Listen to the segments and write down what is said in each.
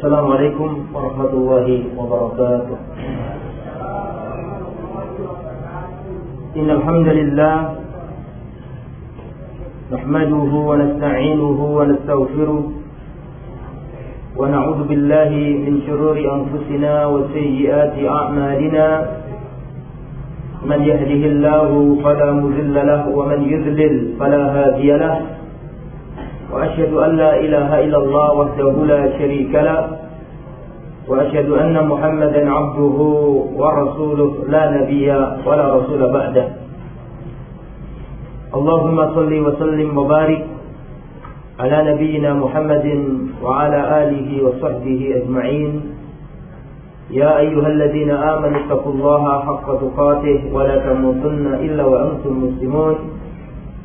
السلام عليكم ورحمة الله وبركاته. إن الحمد لله نحمده ونستعينه ونستغفره ونعوذ بالله من شرور أنفسنا وسيئات أعمالنا. من يهده الله فلا مذل له ومن يذلل فلا هادي له. وأشهد أن لا إله إلا الله وحده لا شريك له وأشهد أن محمدا عبده ورسوله لا نبي ولا رسول بعده. اللهم صل وسلم وبارك على نبينا محمد وعلى آله وصحبه أجمعين. يا أيها الذين آمنوا اتقوا الله حق تقاته ولا تموتن إلا وأنتم مسلمون.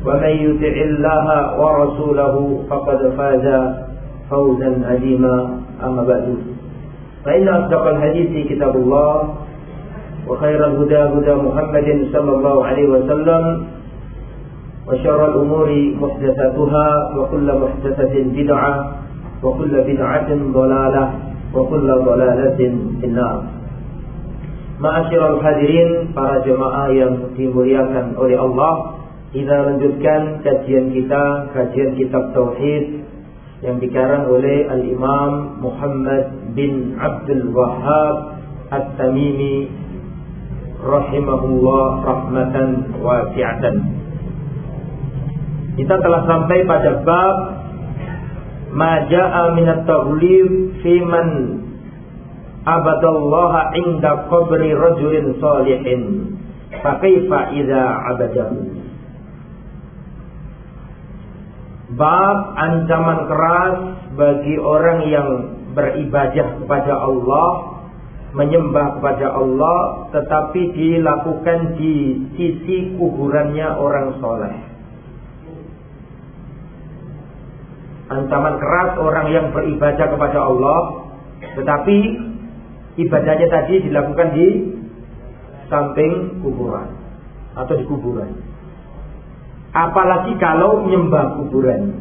ومن يطع الله ورسوله فقد فاز فوزا عظيما. أما بعد فإن أصدق الحديث كتاب الله وخير الهدى هدى محمد صلى الله عليه وسلم وشر الأمور محدثاتها وكل محدثة بدعة وكل بدعة ضلالة وكل ضلالة في النار. Ma'asyiral hadirin para jemaah yang dimuliakan oleh Allah Kita lanjutkan kajian kita Kajian kitab Tauhid Yang dikarang oleh Al-Imam Muhammad bin Abdul Wahhab At-Tamimi Rahimahullah rahmatan wasi'atan. Kita telah sampai pada bab Maja'a minat taghlib fi man abadallaha inda qabri rajulin salihin. Fakaifa idza abadahu Bab ancaman keras bagi orang yang beribadah kepada Allah menyembah kepada Allah tetapi dilakukan di sisi kuburannya orang soleh ancaman keras orang yang beribadah kepada Allah tetapi ibadahnya tadi dilakukan di samping kuburan atau di kuburan. Apalagi kalau menyembah kuburan.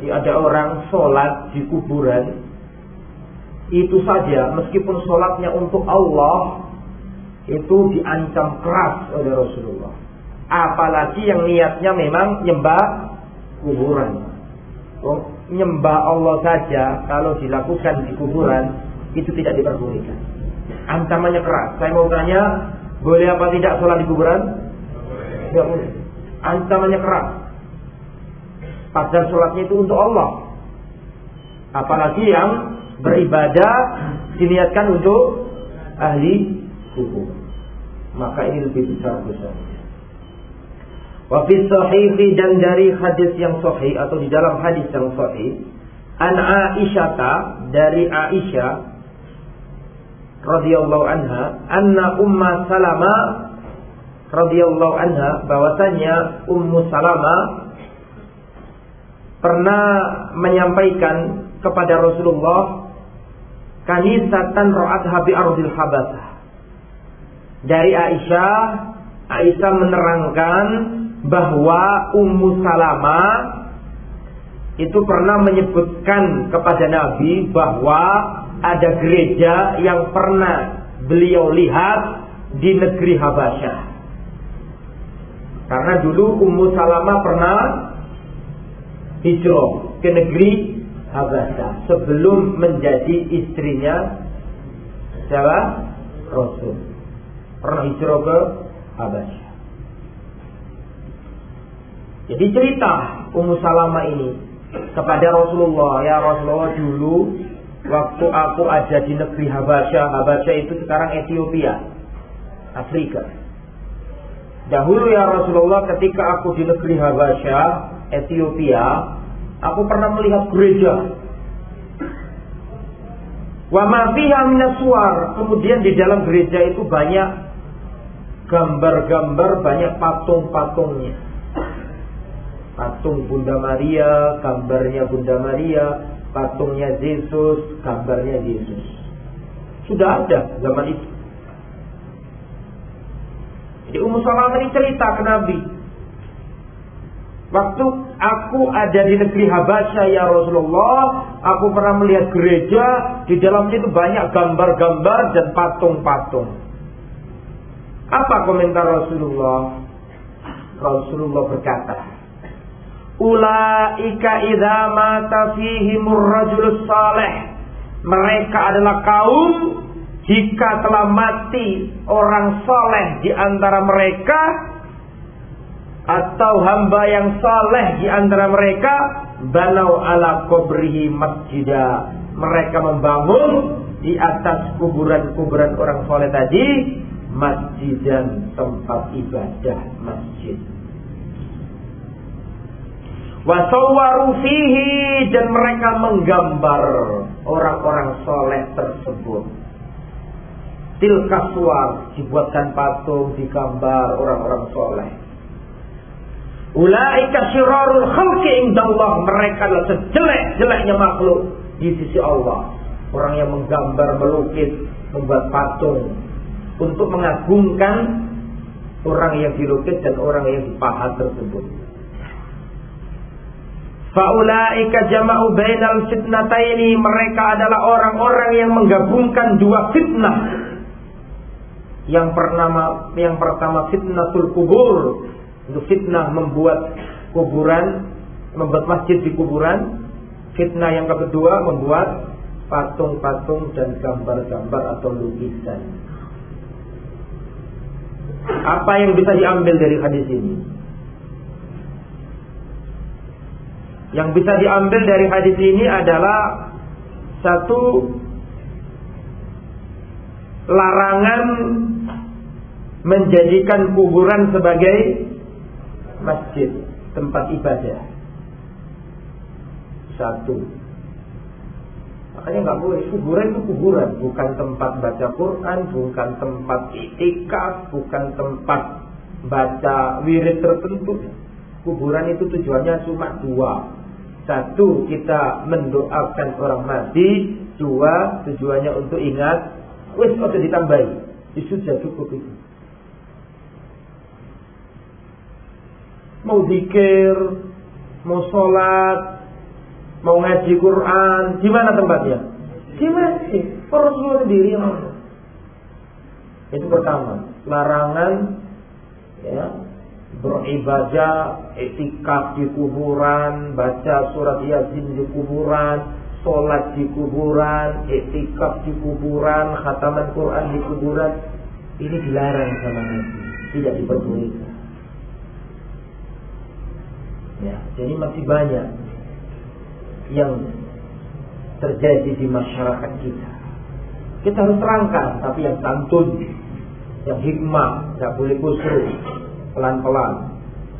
Ya, ada orang sholat di kuburan, itu saja meskipun sholatnya untuk Allah itu diancam keras oleh Rasulullah. Apalagi yang niatnya memang nyembah kuburan. Oh, nyembah Allah saja kalau dilakukan di kuburan itu tidak diperbolehkan. Ancamannya keras. Saya mau tanya, boleh apa tidak sholat di kuburan? Tidak boleh. Ancamannya keras. Padahal sholatnya itu untuk Allah. Apalagi yang beribadah diniatkan untuk ahli kubur. Maka ini lebih besar besar. Wafis sahihi dan dari hadis yang sahih atau di dalam hadis yang sahih, an Aisyah dari Aisyah radhiyallahu anha anna umma salama radhiyallahu anha bahwasanya ummu salama pernah menyampaikan kepada Rasulullah kanisatan ra'at habi ardil habasah dari Aisyah Aisyah menerangkan bahwa Ummu Salama itu pernah menyebutkan kepada Nabi bahwa ada gereja yang pernah beliau lihat di negeri Habasyah. Karena dulu Ummu Salama pernah hijrah ke negeri Habasyah sebelum menjadi istrinya siapa? Rasul. Pernah hijrah ke Habasyah. Jadi cerita Ummu Salama ini kepada Rasulullah, ya Rasulullah dulu waktu aku ada di negeri Habasyah, Habasyah itu sekarang Ethiopia, Afrika. Dahulu ya Rasulullah ketika aku di negeri Habasyah, Ethiopia, aku pernah melihat gereja. Wa ma fiha minaswar. Kemudian di dalam gereja itu banyak gambar-gambar, banyak patung-patungnya. Patung Bunda Maria, gambarnya Bunda Maria, patungnya Yesus, gambarnya Yesus. Sudah ada zaman itu. Jadi Ummu Salamah ini cerita ke Nabi. Waktu aku ada di negeri Habasya ya Rasulullah, aku pernah melihat gereja, di dalamnya itu banyak gambar-gambar dan patung-patung. Apa komentar Rasulullah? Rasulullah berkata, Ulaika idza mata fihimur rajulus saleh. Mereka adalah kaum jika telah mati orang soleh di antara mereka atau hamba yang saleh di antara mereka balau ala kubrihi masjidah mereka membangun di atas kuburan-kuburan orang soleh tadi masjid dan tempat ibadah masjid. Wasawwaru dan mereka menggambar orang-orang soleh tersebut tilka dibuatkan patung digambar orang-orang soleh Ulaika syirarul khalqi indallah. Mereka adalah sejelek-jeleknya makhluk di sisi Allah. Orang yang menggambar, melukis, membuat patung untuk mengagungkan orang yang dilukis dan orang yang dipahat tersebut. Faulaika jama'u bainal fitnataini. Mereka adalah orang-orang yang menggabungkan dua fitnah. Yang pertama, yang pertama fitnatul kubur, untuk fitnah membuat kuburan, membuat masjid di kuburan. Fitnah yang kedua membuat patung-patung dan gambar-gambar atau lukisan. Apa yang bisa diambil dari hadis ini? Yang bisa diambil dari hadis ini adalah satu larangan menjadikan kuburan sebagai masjid, tempat ibadah. Satu. Makanya nggak boleh kuburan itu kuburan, bukan tempat baca Quran, bukan tempat itikaf, bukan tempat baca wirid tertentu. Kuburan itu tujuannya cuma dua. Satu, kita mendoakan orang mati. Dua, tujuannya untuk ingat. Wis, harus ditambahi. Itu sudah cukup itu. Mau zikir, mau sholat, mau ngaji Quran, di mana tempatnya? Di masjid. Rasulullah sendiri. Itu pertama, larangan ya, beribadah, etikaf di kuburan, baca surat yasin di kuburan, sholat di kuburan, etikaf di kuburan, khataman Quran di kuburan. Ini dilarang sama Nabi, tidak diperbolehkan. Ya, jadi masih banyak yang terjadi di masyarakat kita. Kita harus terangkan, tapi yang santun, yang hikmah, tidak boleh kusru, pelan-pelan.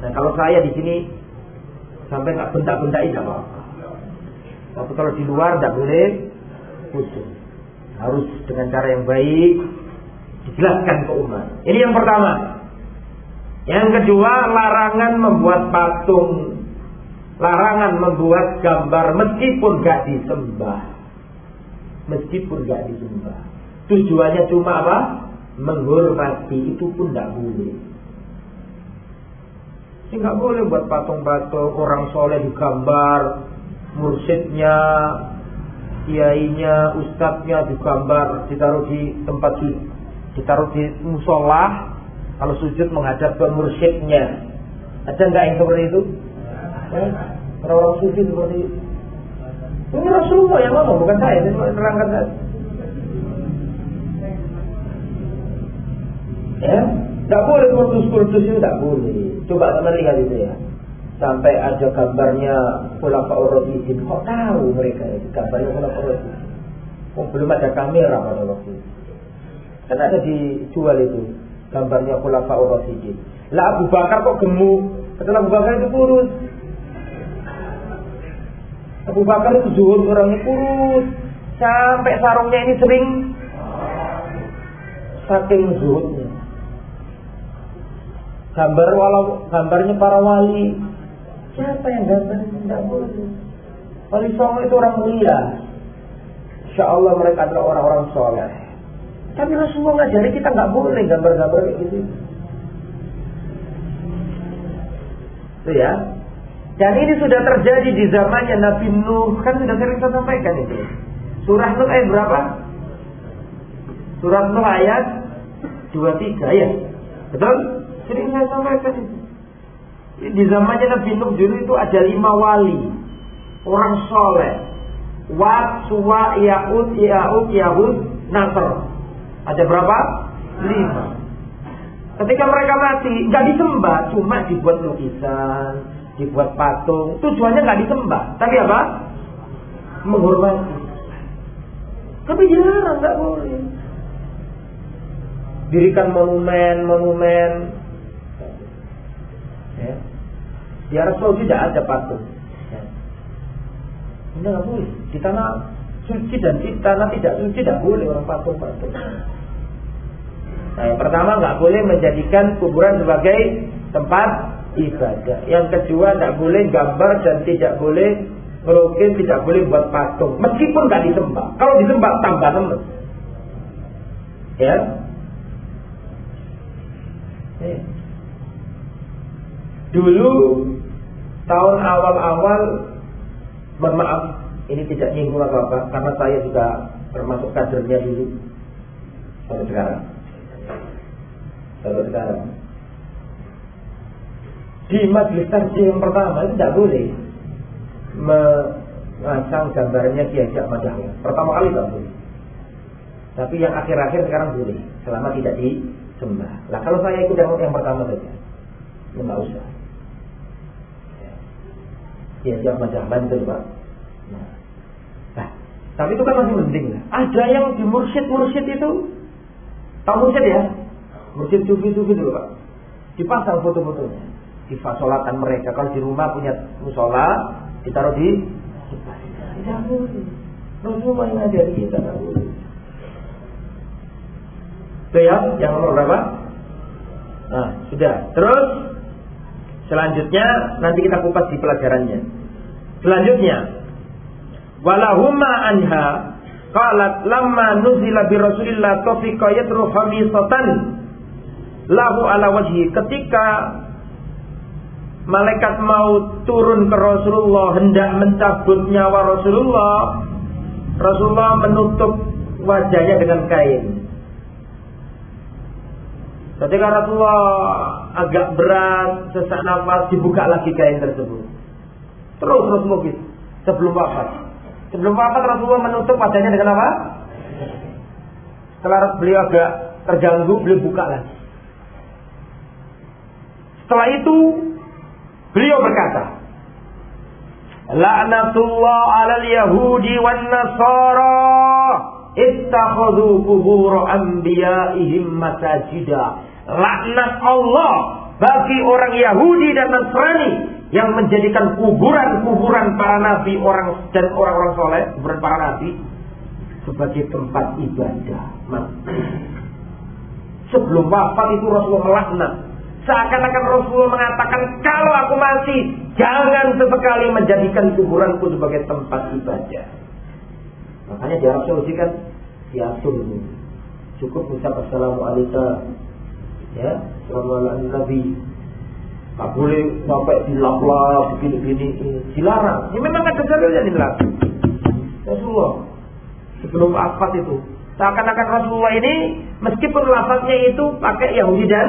Nah kalau saya di sini sampai nggak benda-benda ini apa-apa. Tapi kalau di luar tidak boleh kusru. Harus dengan cara yang baik dijelaskan ke umat. Ini yang pertama. Yang kedua, larangan membuat patung. Larangan membuat gambar meskipun gak disembah. Meskipun gak disembah. Tujuannya cuma apa? Menghormati itu pun tidak boleh. Ini nggak boleh buat patung-patung orang soleh digambar, mursyidnya, kiainya, ustadznya digambar, ditaruh di tempat ditaruh di musola, kalau sujud menghadap ke mursyidnya. Ada nggak yang seperti itu? Eh, orang-orang sufi seperti itu. Ini Rasulullah yang ngomong, bukan saya. Cuma menerangkan saya. Ya, tidak boleh kultus-kultus itu tidak boleh. Coba teman lihat itu ya. Sampai ada gambarnya Khulafa Ur-Rasyidin. Kok tahu mereka itu gambarnya Khulafa Ur-Rasyidin? Oh, belum ada kamera pada waktu itu. Kan ada dijual itu gambarnya Khulafa Rasyidin. Lah Abu Bakar kok gemuk? Setelah Abu Bakar itu kurus. Abu Bakar itu zuhur orangnya kurus. Sampai sarungnya ini sering saking zuhudnya. Gambar walau gambarnya para wali. Siapa yang gambar tidak boleh. Wali Songo itu orang mulia. Insya Allah mereka adalah orang-orang soleh. Tapi Rasulullah ngajari kita nggak boleh gambar-gambar kayak gitu. Itu ya. Dan ini sudah terjadi di zamannya Nabi Nuh. Kan sudah sering saya sampaikan itu. Surah Nuh ayat berapa? Surah Nuh ayat 23 ya. Betul? Sering saya sampaikan itu. Di zamannya Nabi Nuh dulu itu ada lima wali. Orang soleh. Wat, Suwa, Ya'ud, Ya'ud, Yahud, Nasr. Ada berapa? Lima. Ketika mereka mati, nggak disembah, cuma dibuat lukisan, dibuat patung. Tujuannya nggak disembah, tapi apa? Menghormati. Tapi jarang nggak boleh. Dirikan monumen, monumen. Ya. Di Arab Saudi tidak ada patung. Ya. Ini nggak boleh. Di tanah suci dan di tanah tidak suci tidak boleh orang patung-patung. Nah, yang pertama nggak boleh menjadikan kuburan sebagai tempat ibadah. Yang kedua tidak boleh gambar dan tidak boleh melukis, tidak boleh buat patung. Meskipun nggak disembah. Kalau disembah tambah. Ya. ya. Dulu tahun awal-awal, mohon maaf, ini tidak nyinggung apa-apa, karena saya juga termasuk kadernya dulu sampai sekarang kalau sekarang. Di majelis tarjih yang pertama itu tidak boleh memasang gambarnya Kiai Ahmad Dahlan. Pertama kali tidak boleh. Tapi yang akhir-akhir sekarang boleh, selama tidak disembah. Lah kalau saya ikut yang, yang pertama saja, ya nggak usah. Kiai Ahmad Dahlan itu pak. Nah. nah, tapi itu kan masih penting. Ada yang di mursyid-mursyid itu, tahu mursyid ya? Masjid sufi-sufi dulu Pak. Dipasang foto-fotonya. Di fasolatan mereka. Kalau di rumah punya musola, ditaruh di. Rasulullah yang kita. Itu ya, yang nomor berapa? Nah, sudah. Terus selanjutnya nanti kita kupas di pelajarannya. Selanjutnya, walahuma anha qalat lamma nuzila bi Rasulillah tafiqa yatru khamisatan lahu ala wajhi. Ketika malaikat mau turun ke Rasulullah hendak mencabut nyawa Rasulullah Rasulullah menutup wajahnya dengan kain. Ketika Rasulullah agak berat sesak nafas dibuka lagi kain tersebut. Terus Rasulullah gitu sebelum wafat. Sebelum wafat Rasulullah menutup wajahnya dengan apa? Setelah beliau agak terganggu beliau buka lagi setelah itu beliau berkata, La'natullah 'alal yahudi wan nasara ittakhadhu qubur anbiya'ihim masajida. Laknat Allah bagi orang Yahudi dan Nasrani yang menjadikan kuburan-kuburan para nabi orang dan orang-orang soleh, kuburan para nabi sebagai tempat ibadah. Sebelum wafat itu Rasulullah melaknat Seakan-akan Rasulullah mengatakan, kalau aku mati, jangan sesekali menjadikan kuburanku sebagai tempat ibadah. Makanya di Arab Saudi kan diatur Cukup ucap Assalamualaikum. Ya, Assalamualaikum Nabi. Tak boleh sampai dilap-lap, begini-begini. Dilarang. Ini memang ada dalilnya dilarang. Rasulullah sebelum wafat itu. Seakan-akan Rasulullah ini meskipun lafaznya itu pakai Yahudi dan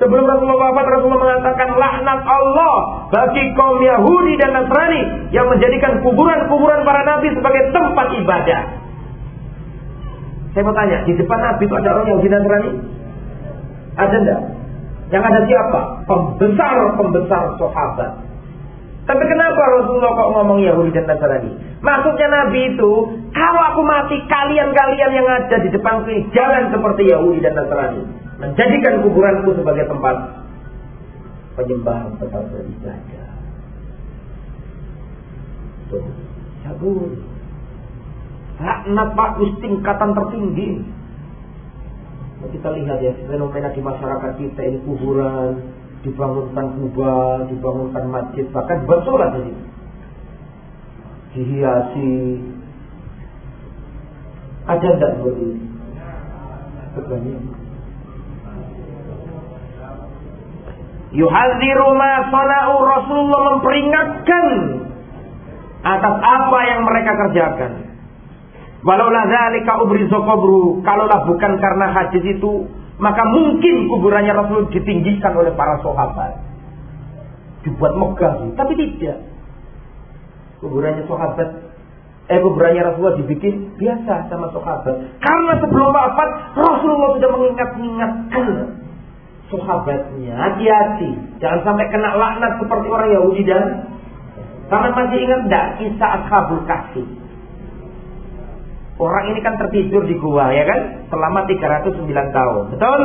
Sebelum Rasulullah wafat, Rasulullah mengatakan laknat Allah bagi kaum Yahudi dan Nasrani yang menjadikan kuburan-kuburan para nabi sebagai tempat ibadah. Saya mau tanya, di depan Nabi itu ada orang Yahudi dan Nasrani? Ada enggak? Yang ada siapa? Pembesar-pembesar sahabat. Tapi kenapa Rasulullah kok ngomong Yahudi dan Nasrani? Maksudnya Nabi itu, kalau aku mati, kalian-kalian yang ada di depan ini jangan seperti Yahudi dan Nasrani menjadikan kuburanku sebagai tempat penyembahan tempat beribadah. Tuh, cabut. Laknat Pak tingkatan tertinggi. Nah, kita lihat ya fenomena di masyarakat kita ini kuburan, dibangunkan kubah, dibangunkan masjid, bahkan dibuat sholat jadi dihiasi. Ada tidak seperti ini? Yuhadziru ma sana'u Rasulullah memperingatkan atas apa yang mereka kerjakan. Walaulah dzalika ubrizu qabru, kalaulah bukan karena hadis itu, maka mungkin kuburannya Rasul ditinggikan oleh para sahabat. Dibuat megah, tapi tidak. Kuburannya sahabat eh kuburannya Rasulullah dibikin biasa sama sahabat. Karena sebelum wafat Rasulullah sudah mengingat-ingatkan sahabatnya, hati-hati, jangan sampai kena laknat seperti orang Yahudi dan Kalian masih ingat tidak kisah Ashabul Kahfi? Orang ini kan tertidur di gua ya kan selama 309 tahun. Betul?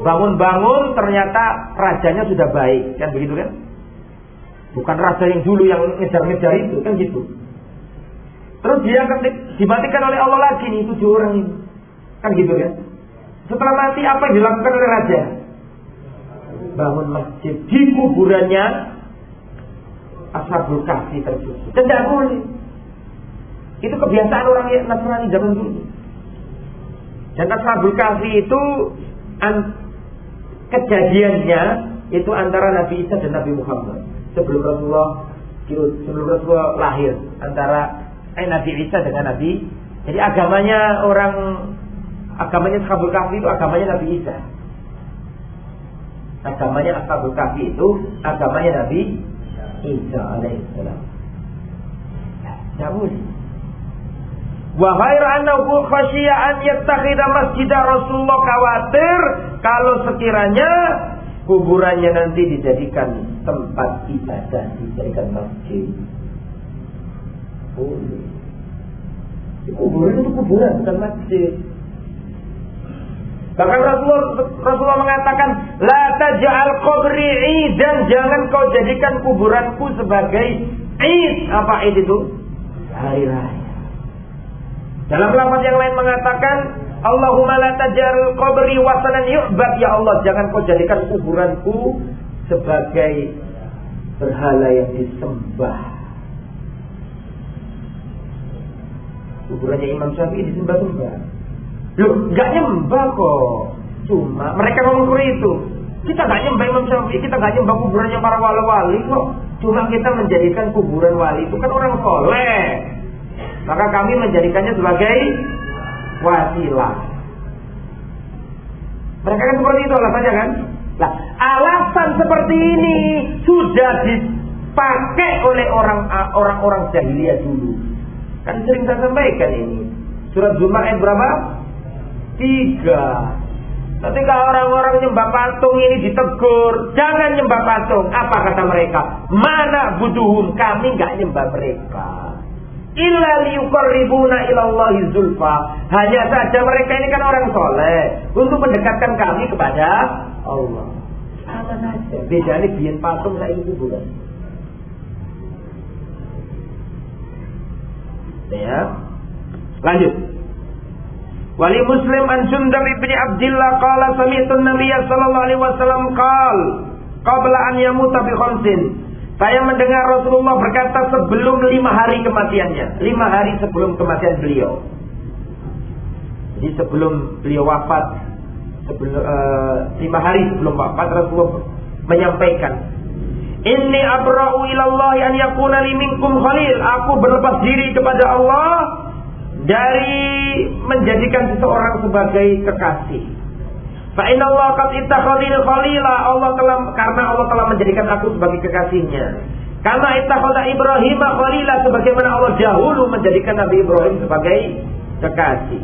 Bangun-bangun ternyata rajanya sudah baik, kan begitu kan? Bukan raja yang dulu yang ngejar-ngejar itu, kan gitu. Terus dia dimatikan oleh Allah lagi nih tujuh orang ini. Kan gitu kan? Setelah mati apa yang dilakukan oleh raja? Bangun masjid di kuburannya Ashabul Kahfi tersebut. Tidak boleh. Itu kebiasaan orang Nasrani zaman dulu. Dan Ashabul Kahfi itu an, kejadiannya itu antara Nabi Isa dan Nabi Muhammad sebelum Rasulullah sebelum Rasulullah lahir antara eh, Nabi Isa dengan Nabi jadi agamanya orang agamanya Ashabul Kahfi itu agamanya Nabi Isa Agamanya Ashabul Kahfi itu agamanya Nabi Isa alaihissalam. Boleh. Wa ghaira annahu khasyiya an yattakhidha masjid Rasulullah khawatir kalau sekiranya kuburannya nanti dijadikan tempat ibadah, dijadikan masjid. Boleh. Kuburan itu kuburan bukan masjid. Bahkan Rasulullah, Rasulullah mengatakan, La taj'al qabri dan jangan kau jadikan kuburanku sebagai id. Apa id itu? Hari raya. Dalam lafaz yang lain mengatakan, Allahumma la taj'al qabri wasanan yu'bad. Ya Allah, jangan kau jadikan kuburanku sebagai berhala yang disembah. Kuburannya Imam Syafi'i disembah-sembah. Loh, nggak nyembah kok. Cuma mereka seperti itu. Kita nggak nyembah Imam Syafi'i, kita nggak nyembah kuburannya para wali-wali kok. Cuma kita menjadikan kuburan wali itu kan orang soleh. Maka kami menjadikannya sebagai wasilah. Mereka kan seperti itu alasannya kan? Nah, alasan seperti ini sudah dipakai oleh orang orang-orang jahiliyah dulu. Kan sering saya sampaikan ini. Surat Zumar ayat berapa? Tiga. Ketika orang-orang nyembah patung ini ditegur, jangan nyembah patung. Apa kata mereka? Mana buduhum kami nggak nyembah mereka. Illa ilallahi zulfa. Hanya saja mereka ini kan orang soleh. Untuk mendekatkan kami kepada Allah. Sama saja. Bedanya bikin patung saya ini kuburan. Ya. Lanjut. Wali Muslim an Jundab ibni Abdullah qala sami'tu Nabi sallallahu alaihi wasallam qal qabla an yamuta bi khamsin. Saya mendengar Rasulullah berkata sebelum lima hari kematiannya, lima hari sebelum kematian beliau. Jadi sebelum beliau wafat, sebelum uh, lima hari sebelum wafat Rasulullah menyampaikan, Inni abra'u ilallahi an yakuna li minkum khalil. Aku berlepas diri kepada Allah dari menjadikan seseorang sebagai kekasih. Fa Allah qad ittakhadhani khalila. Allah telah karena Allah telah menjadikan aku sebagai kekasihnya. Karena ittakhadha Ibrahim khalila sebagaimana Allah dahulu menjadikan Nabi Ibrahim sebagai kekasih.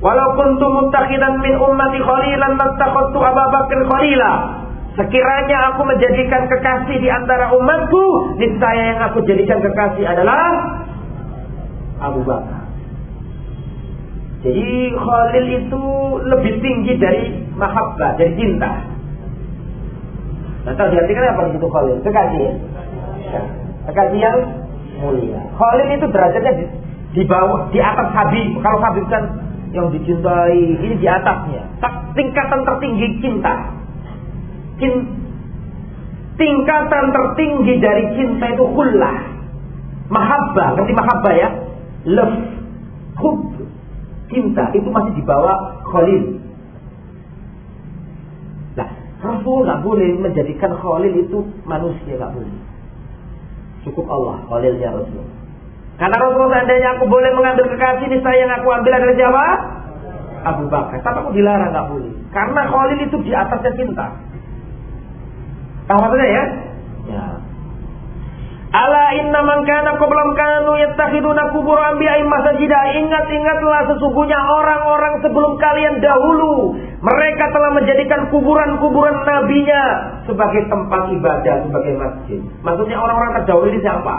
Walau kuntu muttakhidan min ummati khalilan lattakhadtu Abu Bakar khalila. Sekiranya aku menjadikan kekasih di antara umatku, niscaya yang aku jadikan kekasih adalah Abu Bakar. Jadi Khalil itu lebih tinggi dari mahabbah, dari cinta. Nah, diartikan apa itu Khalil? Kekasih ya? Kekasih yang mulia. Khalil itu derajatnya di bawah, di atas Habib. Kalau Habib kan yang dicintai, ini di atasnya. Tingkatan tertinggi cinta. Cin, tingkatan tertinggi dari cinta itu khullah. Mahabbah, ngerti mahabbah ya? Love, hub, cinta itu masih di bawah Khalil. Nah, Rasul nggak boleh menjadikan Khalil itu manusia nggak boleh. Cukup Allah Khalilnya Rasul. Karena Rasul seandainya aku boleh mengambil kekasih ini saya yang aku ambil adalah siapa? Abu Bakar. Tapi aku dilarang nggak boleh. Karena Khalil itu di atasnya cinta. Tahu maksudnya ya? Ya. Ala inna man kana qablam kanu yattakhiduna kubur anbiya'i masajida. Ingat-ingatlah sesungguhnya orang-orang sebelum kalian dahulu. Mereka telah menjadikan kuburan-kuburan nabinya sebagai tempat ibadah, sebagai masjid. Maksudnya orang-orang terdahulu ini siapa?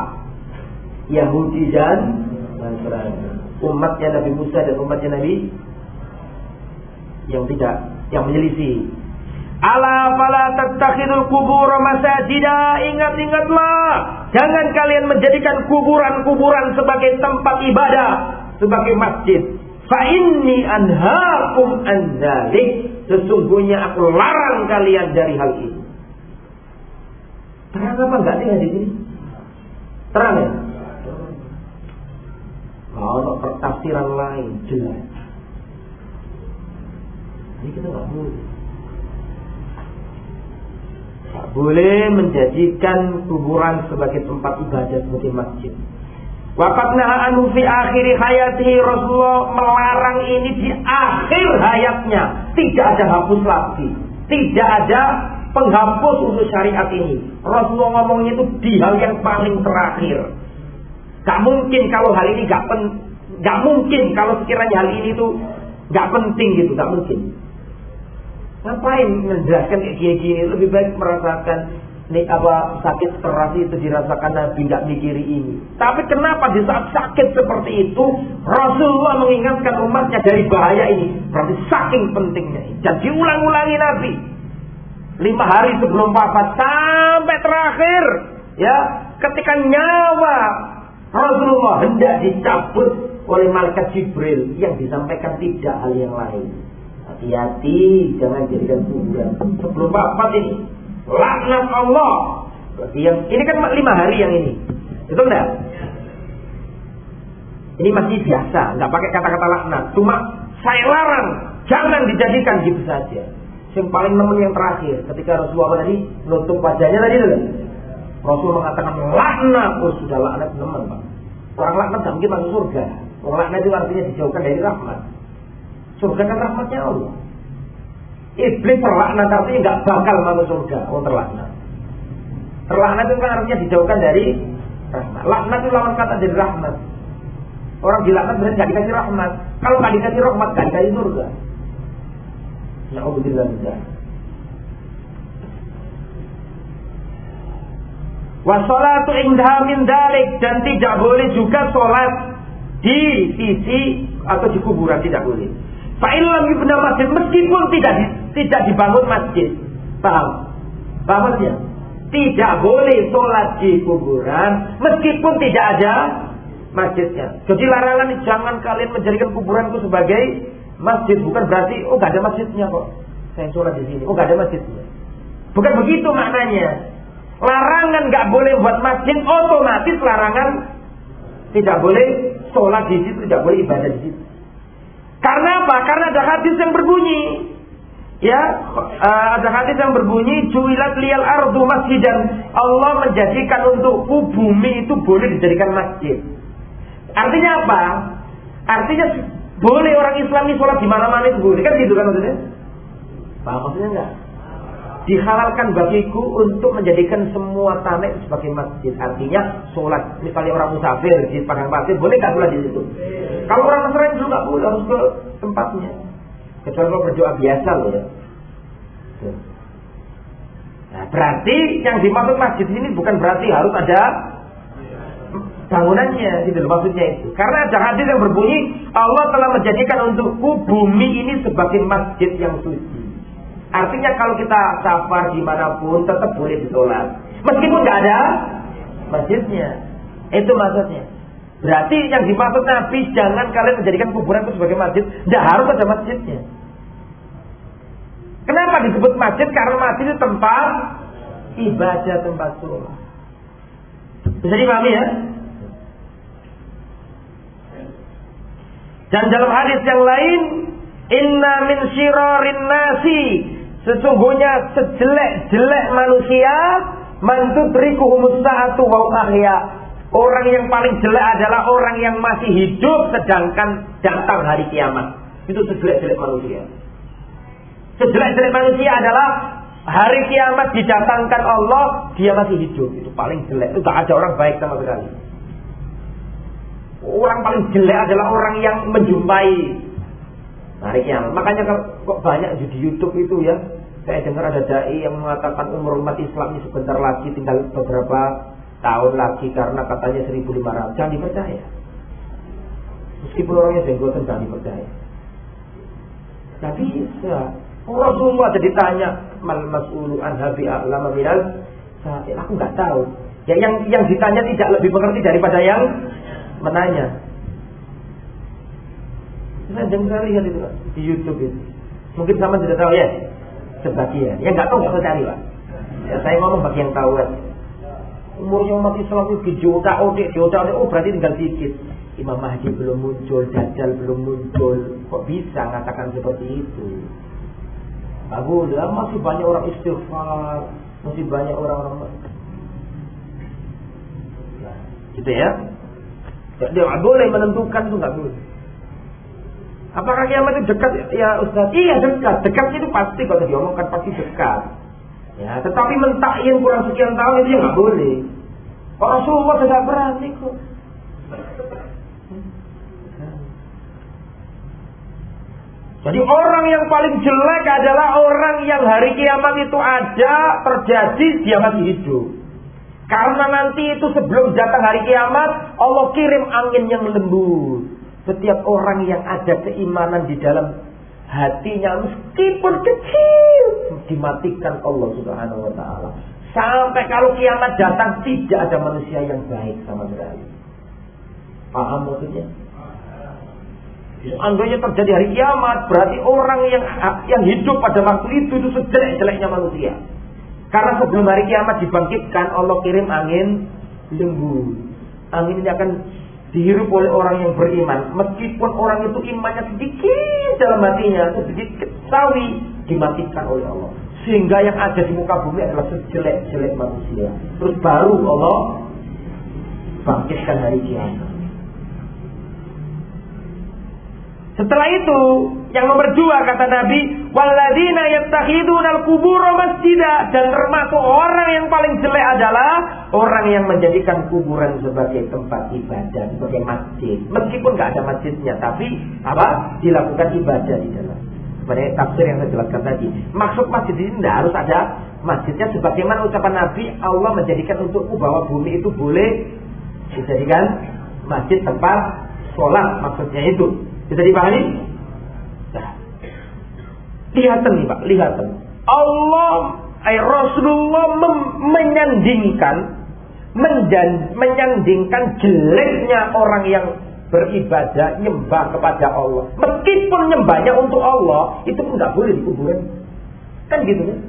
Yahudi dan. Umatnya Nabi Musa dan umatnya Nabi yang tidak, yang menyelisih Ala fala tattakhidul kubur masajida. Ingat-ingatlah. Jangan kalian menjadikan kuburan-kuburan sebagai tempat ibadah. Sebagai masjid. Fa inni anhaakum an Sesungguhnya aku larang kalian dari hal ini. Terang apa enggak sih hadis ini? Terang ya? Kalau pertafsiran lain jelas. Ini kita nggak boleh boleh menjadikan kuburan sebagai tempat ibadah sebagai masjid. Waqat anu fi akhir hayatihi Rasulullah melarang ini di akhir hayatnya. Tidak ada hapus lagi. Tidak ada penghapus untuk syariat ini. Rasulullah ngomongnya itu di hal yang paling terakhir. Gak mungkin kalau hal ini gak pen, gak mungkin kalau sekiranya hal ini itu gak penting gitu, gak mungkin. Ngapain menjelaskan kayak gini-gini? Lebih baik merasakan nih apa sakit keras itu dirasakan Nabi nggak mikiri ini. Tapi kenapa di saat sakit seperti itu Rasulullah mengingatkan umatnya dari bahaya ini? Berarti saking pentingnya. Dan diulang-ulangi Nabi. Lima hari sebelum wafat sampai terakhir, ya, ketika nyawa Rasulullah hendak dicabut oleh malaikat Jibril yang disampaikan tidak hal yang lain hati-hati jangan jadikan kuburan. Sebelum wafat ini. Laknat Allah. Yang ini kan lima hari yang ini. Betul enggak ini masih biasa nggak pakai kata-kata laknat. Cuma saya larang jangan dijadikan gitu saja. Yang paling nemen yang terakhir ketika Rasulullah tadi nutup wajahnya tadi itu Rasul mengatakan laknat. Oh sudah laknat teman pak. Orang laknat nggak mungkin masuk surga. Orang laknat itu artinya dijauhkan dari rahmat Surga kan rahmatnya Allah. Iblis terlaknat artinya nggak bakal masuk surga. Oh terlaknat. Terlaknat itu kan artinya dijauhkan dari rahmat. Laknat itu lawan kata dari rahmat. Orang dilaknat berarti nggak dikasih rahmat. Kalau nggak dikasih rahmat, nggak dikasih surga. Na'udzubillah min Wasolatu indah min dalik dan tidak boleh juga sholat di sisi atau di kuburan tidak boleh. Fa'ilam yubna masjid meskipun tidak tidak dibangun masjid. Paham? Paham ya? Tidak boleh sholat di kuburan meskipun tidak ada masjidnya. Jadi larangan jangan kalian menjadikan kuburanku sebagai masjid. Bukan berarti oh gak ada masjidnya kok. Saya sholat di sini. Oh gak ada masjidnya. Bukan begitu maknanya. Larangan gak boleh buat masjid otomatis larangan tidak boleh sholat di situ, tidak boleh ibadah di situ. Karena apa? Karena ada hadis yang berbunyi. Ya, uh, ada hadis yang berbunyi juilat liyal ardu masjidan. Allah menjadikan untukku bumi itu boleh dijadikan masjid. Artinya apa? Artinya boleh orang Islam ini sholat di mana-mana itu boleh kan gitu kan maksudnya? Paham maksudnya enggak? Dihalalkan bagiku untuk menjadikan semua tanah sebagai masjid. Artinya sholat misalnya orang musafir di padang pasir boleh nggak sholat di situ? Kalau orang Nasrani juga nggak boleh harus ke tempatnya. Kecuali kalau berdoa biasa loh ya. Nah, berarti yang dimaksud masjid ini bukan berarti harus ada bangunannya gitu maksudnya itu. Karena ada hadis yang berbunyi Allah telah menjadikan untukku bumi ini sebagai masjid yang suci. Artinya kalau kita safar di mana pun tetap boleh sholat. Meskipun nggak ada masjidnya. Itu maksudnya. Berarti yang dimaksud Nabi jangan kalian menjadikan kuburan itu sebagai masjid. Tidak harus ada masjidnya. Kenapa disebut masjid? Karena masjid itu tempat ibadah, tempat sholat. Bisa dipahami ya? Dan dalam hadis yang lain, Inna min nasi. Sesungguhnya sejelek-jelek manusia mantudrikuhumus sa'atu wa ahya. Orang yang paling jelek adalah orang yang masih hidup sedangkan datang hari kiamat. Itu sejelek-jelek manusia. Sejelek-jelek manusia adalah hari kiamat didatangkan Allah, dia masih hidup. Itu paling jelek. Itu gak ada orang baik sama sekali. Orang paling jelek adalah orang yang menjumpai hari kiamat. Makanya kok banyak di YouTube itu ya, saya dengar ada dai yang mengatakan umur umat Islam ini sebentar lagi tinggal beberapa tahun lagi karena katanya 1500. Jangan dipercaya. Meskipun orangnya jenggotan jangan dipercaya. Tapi bisa. Rasulullah jadi tanya mal mas'ulu an habi a'lama minal Aku nggak tahu. Ya yang yang ditanya tidak lebih mengerti daripada yang menanya. Saya dengar lihat itu di YouTube itu. Mungkin sama tidak tahu ya sebagian. Yang nggak tahu nggak usah cari pak. Ya, saya ngomong bagi yang tahu kan. Umurnya umat Islam itu juta, oh juta, oh berarti tinggal sedikit. Imam Mahdi belum muncul, Dajjal belum muncul. Kok bisa mengatakan seperti itu? Gak boleh, masih banyak orang istighfar, masih banyak orang-orang gitu ya. Dia boleh menentukan itu nggak boleh. Apakah kiamat itu dekat? Ya Ustaz, iya dekat. Dekat itu pasti kalau diomongkan pasti dekat. Ya, tetapi mentakyin kurang sekian tahun itu ya nggak boleh. Kok Rasulullah tidak berani kok. Jadi orang yang paling jelek adalah orang yang hari kiamat itu ada, terjadi, dia masih hidup. Karena nanti itu sebelum datang hari kiamat, Allah kirim angin yang lembut. Setiap orang yang ada keimanan di dalam hatinya meskipun kecil dimatikan Allah Subhanahu wa taala. Sampai kalau kiamat datang tidak ada manusia yang baik sama sekali. Paham maksudnya? Andainya terjadi hari kiamat, berarti orang yang yang hidup pada waktu itu itu sejelek-jeleknya manusia. Karena sebelum hari kiamat dibangkitkan, Allah kirim angin lembu. Angin ini akan dihirup oleh orang yang beriman. Meskipun orang itu imannya sedikit dalam hatinya sedikit sawi dimatikan oleh Allah. Sehingga yang ada di muka bumi adalah sejelek-jelek manusia. Terus baru Allah bangkitkan hari kiamat Setelah itu, yang nomor dua kata Nabi, waladina yattakhidunal kubur masjidah dan termasuk orang yang paling jelek adalah orang yang menjadikan kuburan sebagai tempat ibadah, sebagai masjid. Meskipun nggak ada masjidnya, tapi apa? Dilakukan ibadah di dalam. Sebenarnya tafsir yang saya jelaskan tadi. Maksud masjid ini tidak harus ada masjidnya sebagaimana ucapan Nabi Allah menjadikan untukku bahwa bumi itu boleh dijadikan masjid tempat sholat maksudnya itu bisa dipahami? Nah. Lihatan nih Pak, lihatan. Allah, ay Rasulullah menyandingkan menjan, menyandingkan jeleknya orang yang beribadah nyembah kepada Allah. Meskipun nyembahnya untuk Allah, itu nggak boleh di kuburan. Kan gitu kan?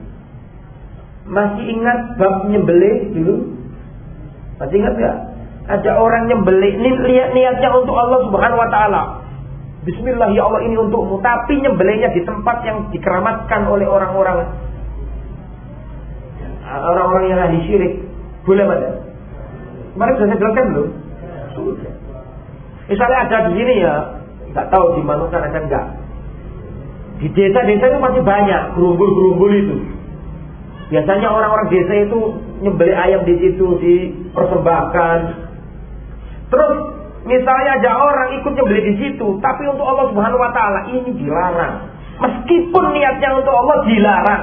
Masih ingat bab nyembelih dulu? Masih ingat nggak? Ada orang nyembelih, niat niatnya untuk Allah Subhanahu Wa Taala. Bismillah ya Allah ini untukmu. Tapi nyembelihnya di tempat yang dikeramatkan oleh orang-orang orang-orang yang ahli syirik. Boleh mana? Kemarin sudah saya jelaskan belum? Sudah. Misalnya ada di sini ya, nggak tahu di mana kan ada enggak. Di desa-desa itu masih banyak gerumbul-gerumbul itu. Biasanya orang-orang desa itu nyembelih ayam di situ dipersembahkan. Terus Misalnya ada orang ikut nyembeli di situ, tapi untuk Allah Subhanahu wa taala ini dilarang. Meskipun niatnya untuk Allah dilarang.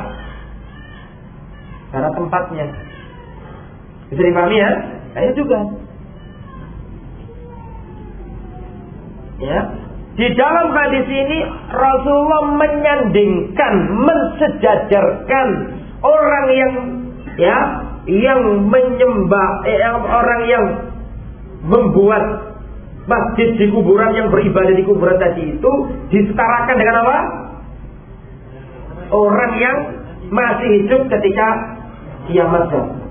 Karena tempatnya. Bisa dipahami ya? Saya juga. Ya. Di dalam hadis ini Rasulullah menyandingkan, mensejajarkan orang yang ya yang menyembah eh, orang yang membuat masjid di kuburan yang beribadah di kuburan tadi itu disetarakan dengan apa? Orang yang masih hidup ketika kiamat datang.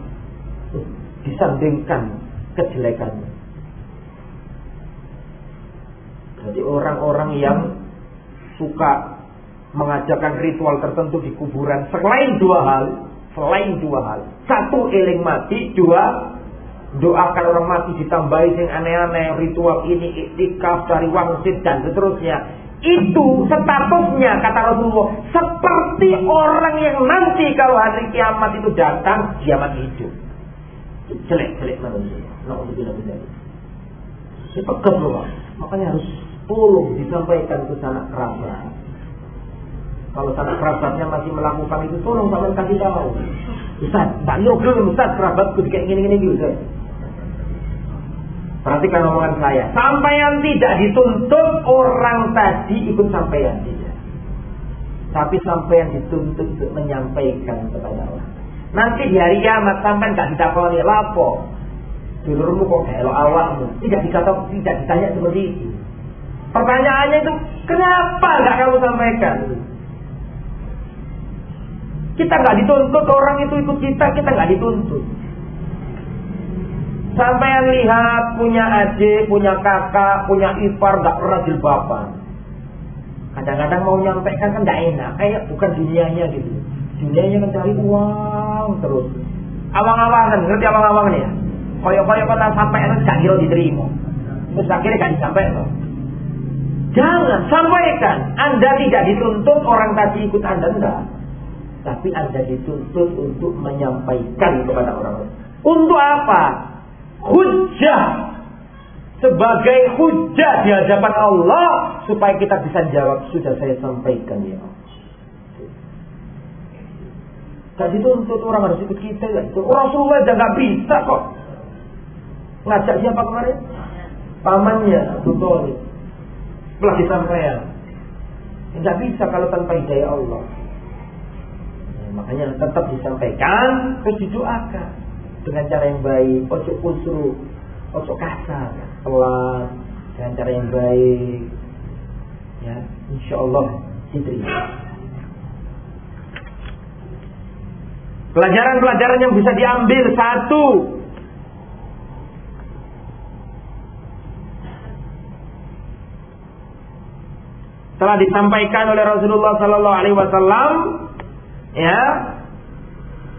Disandingkan kejelekannya. Jadi orang-orang yang suka mengajarkan ritual tertentu di kuburan selain dua hal, selain dua hal. Satu eling mati, dua doakan orang mati ditambahi yang aneh-aneh ritual ini iktikaf dari wangsit dan seterusnya. Itu statusnya kata Rasulullah. Seperti orang yang nanti kalau hari kiamat itu datang kiamat hidup. Jelek-jelek manusia. Alhamdulillah loh makanya harus tolong disampaikan ke sanak kerabat kalau sanak kerabatnya masih melakukan itu tolong sampai kasih tahu Ustaz, tak nyogel Ustaz kerabatku kayak gini-gini Ustaz Perhatikan omongan saya. Sampaian tidak dituntut orang tadi ikut sampaian tidak. Tapi sampaian dituntut untuk menyampaikan kepada Allah. Nanti di hari kiamat sampai nggak ditakoni lapo. Dulurmu kok kayak awakmu. Tidak dikata, tidak ditanya seperti itu. Pertanyaannya itu kenapa nggak kamu sampaikan? Kita nggak dituntut orang itu ikut kita, kita nggak dituntut. Sampai yang lihat punya adik, punya kakak, punya ipar, nggak pernah jilbaban. Kadang-kadang mau nyampaikan kan nggak enak, kayak bukan dunianya gitu. Dunianya mencari uang terus. Awang-awangan, ngerti awang-awangan ya? Koyok-koyok kota sampai itu gak kira diterima. Terus akhirnya gak disampaikan. Jangan sampaikan. Anda tidak dituntut orang tadi ikut Anda enggak. Tapi Anda dituntut untuk menyampaikan kepada orang lain. Untuk apa? hujah sebagai hujah di hadapan Allah supaya kita bisa jawab sudah saya sampaikan ya Allah. Itu untuk orang harus ikut kita ya. Rasulullah aja nggak bisa kok. Ngajak siapa kemarin? Pamannya betul. Pelatih sampean. Tidak bisa kalau tanpa hidayah Allah. Makanya tetap disampaikan terus didoakan dengan cara yang baik, ojo kusru, ojo kasar, pelan, dengan cara yang baik. Ya, insya Allah diterima. Pelajaran-pelajaran yang bisa diambil satu telah disampaikan oleh Rasulullah Sallallahu Alaihi Wasallam ya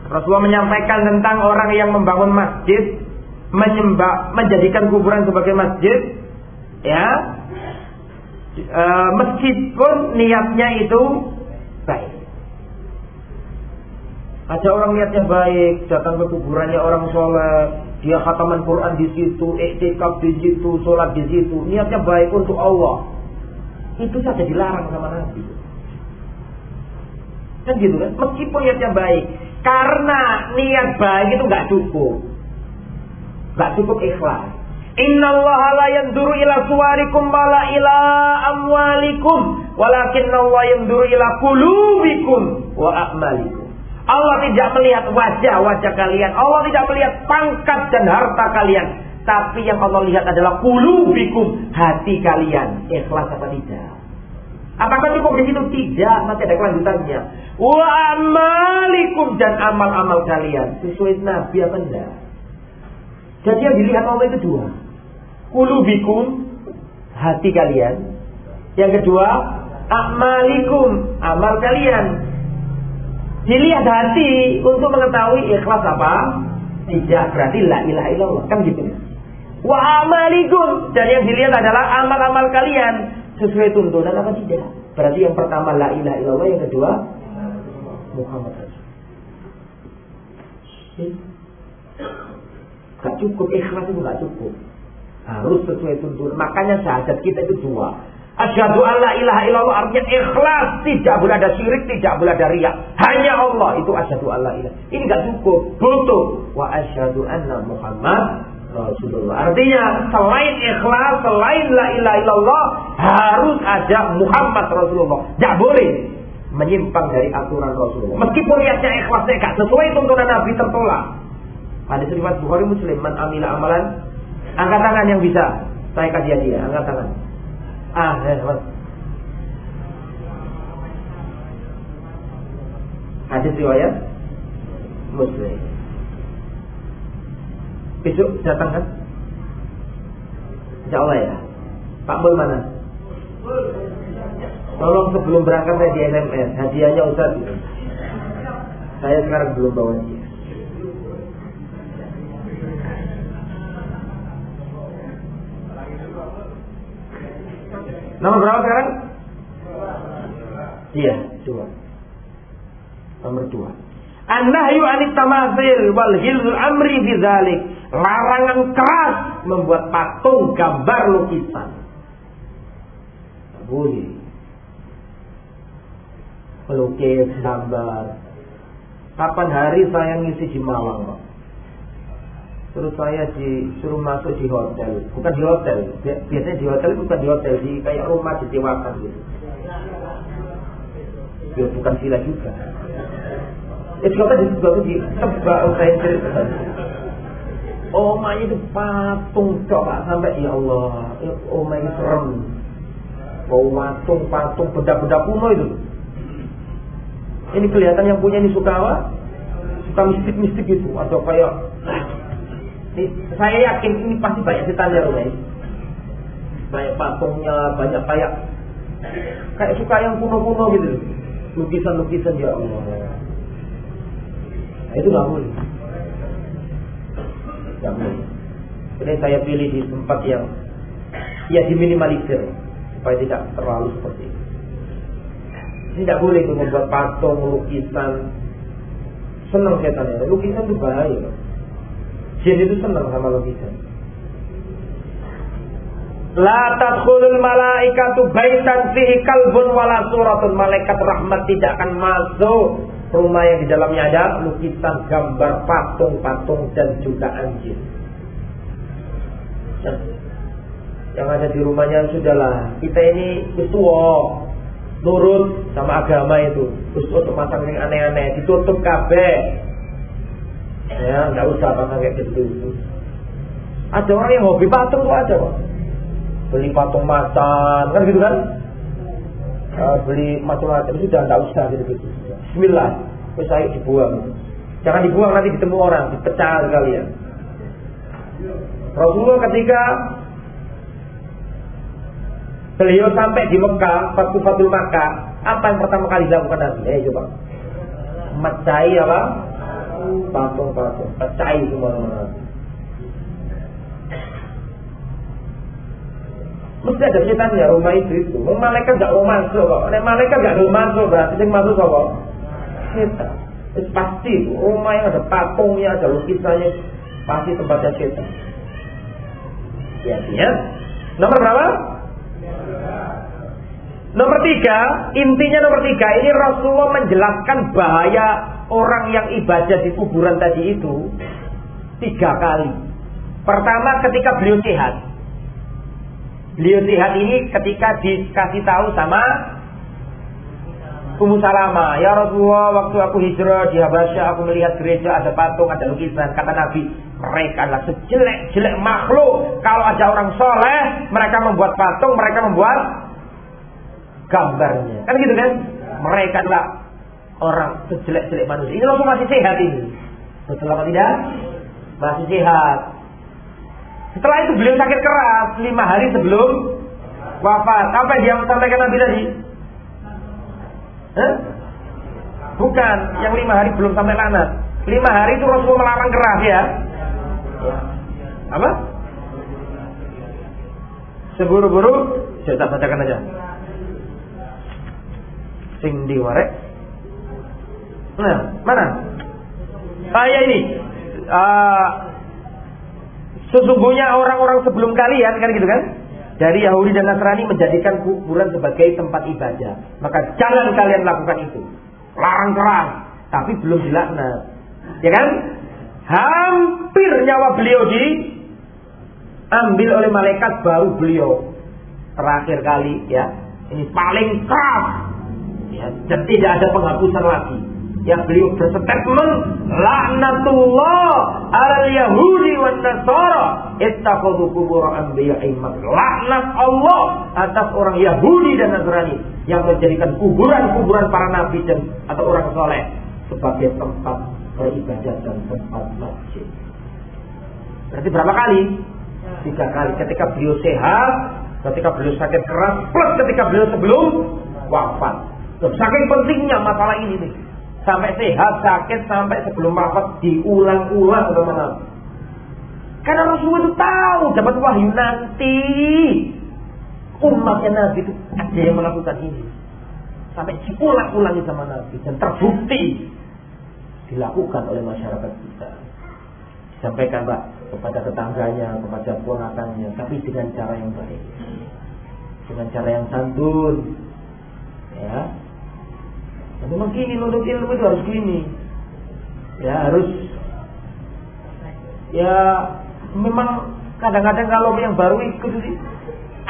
Rasulullah menyampaikan tentang orang yang membangun masjid, menyembah, menjadikan kuburan sebagai masjid, ya, e, meskipun niatnya itu baik. Ada orang niatnya baik, datang ke kuburannya orang sholat, dia khataman Quran di situ, iktikaf di situ, sholat di situ, niatnya baik untuk Allah. Itu saja dilarang sama Nabi. Kan gitu kan? Meskipun niatnya baik, karena niat baik itu nggak cukup. Nggak cukup ikhlas. Inna Allah la yanduru ila suwarikum wala ila amwalikum. Walakin Allah yanduru ila kulubikum wa a'malikum. Allah tidak melihat wajah-wajah kalian. Allah tidak melihat pangkat dan harta kalian. Tapi yang Allah lihat adalah kulubikum. Hati kalian. Ikhlas apa tidak? Apakah cukup di situ? Tidak, masih ada kelanjutannya. Wa amalikum dan amal-amal kalian sesuai Nabi apa enggak? Jadi yang dilihat Allah itu dua. Kulubikum hati kalian. Yang kedua, amalikum amal kalian. Dilihat hati untuk mengetahui ikhlas apa? Tidak berarti la ilaha illallah kan gitu. Wa amalikum dan yang dilihat adalah amal-amal kalian sesuai tuntunan apa tidak? Berarti yang pertama la ilaha illallah, yang kedua Muhammad Rasul. Gak cukup ikhlas itu gak cukup. Harus sesuai tuntunan. Makanya syahadat kita itu dua. Asyhadu alla ilaha illallah artinya ikhlas, tidak boleh ada syirik, tidak boleh ada riak. Hanya Allah itu asyhadu alla ilaha. Ini gak cukup, butuh. Wa asyhadu anna Muhammad Rasulullah. Artinya selain ikhlas, selain la ilaha illallah harus ada Muhammad Rasulullah. Tidak boleh menyimpang dari aturan Rasulullah. Meskipun niatnya ikhlasnya gak sesuai tuntunan Nabi tertolak. Hadis riwayat Bukhari Muslim, man amila amalan angkat tangan yang bisa Saya kasih hadiah, angkat tangan. Ah, ya, mas. Hadis riwayat Muslim. Besok datang kan? Insya Allah ya. Pak Mul mana? Tolong sebelum berangkat saya di NMS, hadiahnya Ustaz. Saya sekarang belum bawa dia. Nomor berapa sekarang? Iya, dua. Nomor dua. An-nahyu anit tamathil wal hilzul amri bidzalik. Larangan keras membuat patung gambar lukisan. Boleh. Melukis, gambar. Kapan hari saya ngisi di Malang, Pak? Terus saya disuruh masuk di hotel, bukan di hotel. Biasanya di hotel bukan di hotel, di kayak rumah disewakan gitu. Ya bukan villa juga. Ya juga di juga di tebak saya cerita. Oh, itu patung coba sampai ya Allah, ya, itu serem. Oh patung, patung, benda-benda kuno itu. Ini kelihatan yang punya ini suka apa? Suka mistik-mistik gitu, atau kayak saya yakin ini pasti banyak ditanya rumah ini. Banyak patungnya, banyak kayak kayak suka yang kuno-kuno gitu. Lukisan-lukisan ya Allah. Nah, itu nggak boleh. Nggak boleh. Ini saya pilih di tempat yang ya diminimalisir supaya tidak terlalu seperti itu. Tidak boleh itu membuat patung, lukisan. Senang saya tanya, lukisan itu bahaya. Jin itu senang sama lukisan. La tadkhulul malaikatu baitan fihi kalbun wala suratun malaikat rahmat tidak akan masuk rumah yang di dalamnya ada lukisan gambar patung-patung dan juga anjing. Nah, yang ada di rumahnya sudahlah kita ini tua nurut sama agama itu terus untuk masang yang aneh-aneh ditutup kabeh Ya, nggak usah pasang kayak gitu. Ada orang yang hobi patung tuh ada kok. Beli patung macan, kan gitu kan? Uh, beli macam-macam itu sudah nggak usah gitu gitu. Bismillah, ayo dibuang. Jangan dibuang nanti ketemu orang, dipecah sekalian. Rasulullah ketika beliau sampai di Mekah, Fatul Fatul Makkah, apa yang pertama kali dilakukan Nabi? Eh coba, mecahi apa? patung-patung, pecai semua-mana. Mesti ada setan ya rumah itu itu. Malaikat gak mau masuk kok. Nek malaikat gak masuk berarti yang masuk apa? Setan. Itu pasti rumah yang ada patungnya, ada lukisannya, pasti tempatnya setan. Ya, ya. Nomor berapa? Nomor tiga, intinya nomor tiga, ini Rasulullah menjelaskan bahaya orang yang ibadah di kuburan tadi itu tiga kali. Pertama ketika beliau sehat. Beliau sehat ini ketika dikasih tahu sama Ummu Salama, ya Rasulullah waktu aku hijrah di Habasyah aku melihat gereja ada patung, ada lukisan. Kata Nabi, mereka adalah sejelek-jelek makhluk. Kalau ada orang soleh, mereka membuat patung, mereka membuat gambarnya. Kan gitu kan? Mereka adalah orang sejelek-jelek manusia. Ini langsung masih sehat ini. Betul apa tidak? Masih sehat. Setelah itu beliau sakit keras lima hari sebelum wafat. Apa yang dia sampaikan Nabi tadi? Hah? Bukan, yang lima hari belum sampai lanat. Lima hari itu Rasul melarang keras ya. Apa? Seburu-buru, saya tak bacakan aja. Sing diwarek Nah, mana? Saya ini. Uh, sesungguhnya orang-orang sebelum kalian kan gitu kan? Dari Yahudi dan Nasrani menjadikan kuburan sebagai tempat ibadah. Maka jangan kalian lakukan itu. Larang keras, tapi belum dilaknat. Ya kan? Hampir nyawa beliau di ambil oleh malaikat baru beliau terakhir kali ya. Ini paling keras. Ya, dan tidak ada penghapusan lagi yang beliau berstatement laknatullah alal yahudi wan nasara ittakhadhu qubur anbiya'ihim laknat Allah atas orang Yahudi dan Nasrani yang menjadikan kuburan-kuburan para nabi dan atau orang soleh sebagai tempat beribadah dan tempat masjid. Berarti berapa kali? Tiga kali. Ketika beliau sehat, ketika beliau sakit keras, plus ketika beliau sebelum wafat. Saking pentingnya masalah ini nih sampai sehat, sakit, sampai sebelum wafat diulang-ulang teman-teman. Karena Rasulullah itu tahu dapat wahyu nanti umatnya Nabi itu ada yang melakukan ini. Sampai diulang-ulangi sama Nabi dan terbukti dilakukan oleh masyarakat kita. Sampaikan Pak kepada tetangganya, kepada ponakannya, tapi dengan cara yang baik. Dengan cara yang santun. Ya, memang gini nuntut ilmu itu harus gini. Ya harus ya memang kadang-kadang kalau yang baru ikut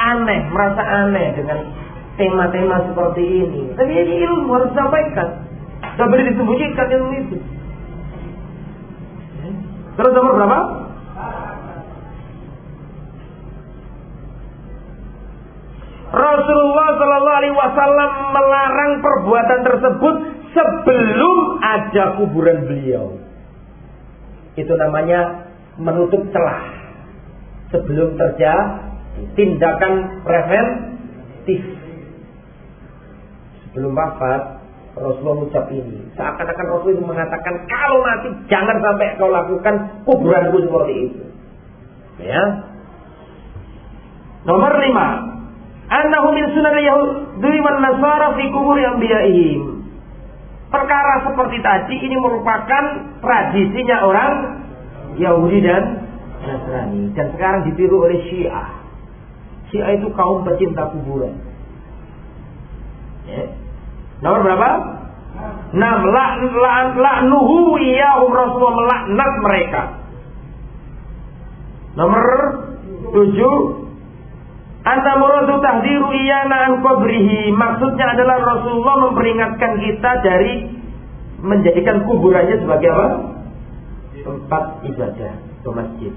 aneh, merasa aneh dengan tema-tema seperti ini. Tapi ini ilmu harus disampaikan. Tidak boleh disembunyikan ilmu itu. Terus nomor berapa? Rasulullah Shallallahu Alaihi Wasallam melarang perbuatan tersebut sebelum ada kuburan beliau. Itu namanya menutup celah sebelum terjadi tindakan preventif. Sebelum wafat, Rasulullah ucap ini. Seakan-akan Rasul itu mengatakan kalau nanti jangan sampai kau lakukan kuburanku seperti itu. Ya. Nomor lima, annahu min sunan yahudi wan nasara fi kuburi anbiya'ihim. Perkara seperti tadi ini merupakan tradisinya orang Yahudi dan Nasrani dan sekarang ditiru oleh Syiah. Syiah itu kaum pecinta kuburan. Ya. Nomor berapa? Enam. La'nuhu iyahum Rasulullah melaknat mereka. Nomor tujuh Anta muradu tahdiru iyana an qabrihi. Maksudnya adalah Rasulullah memperingatkan kita dari menjadikan kuburannya sebagai apa? Tempat ibadah atau masjid.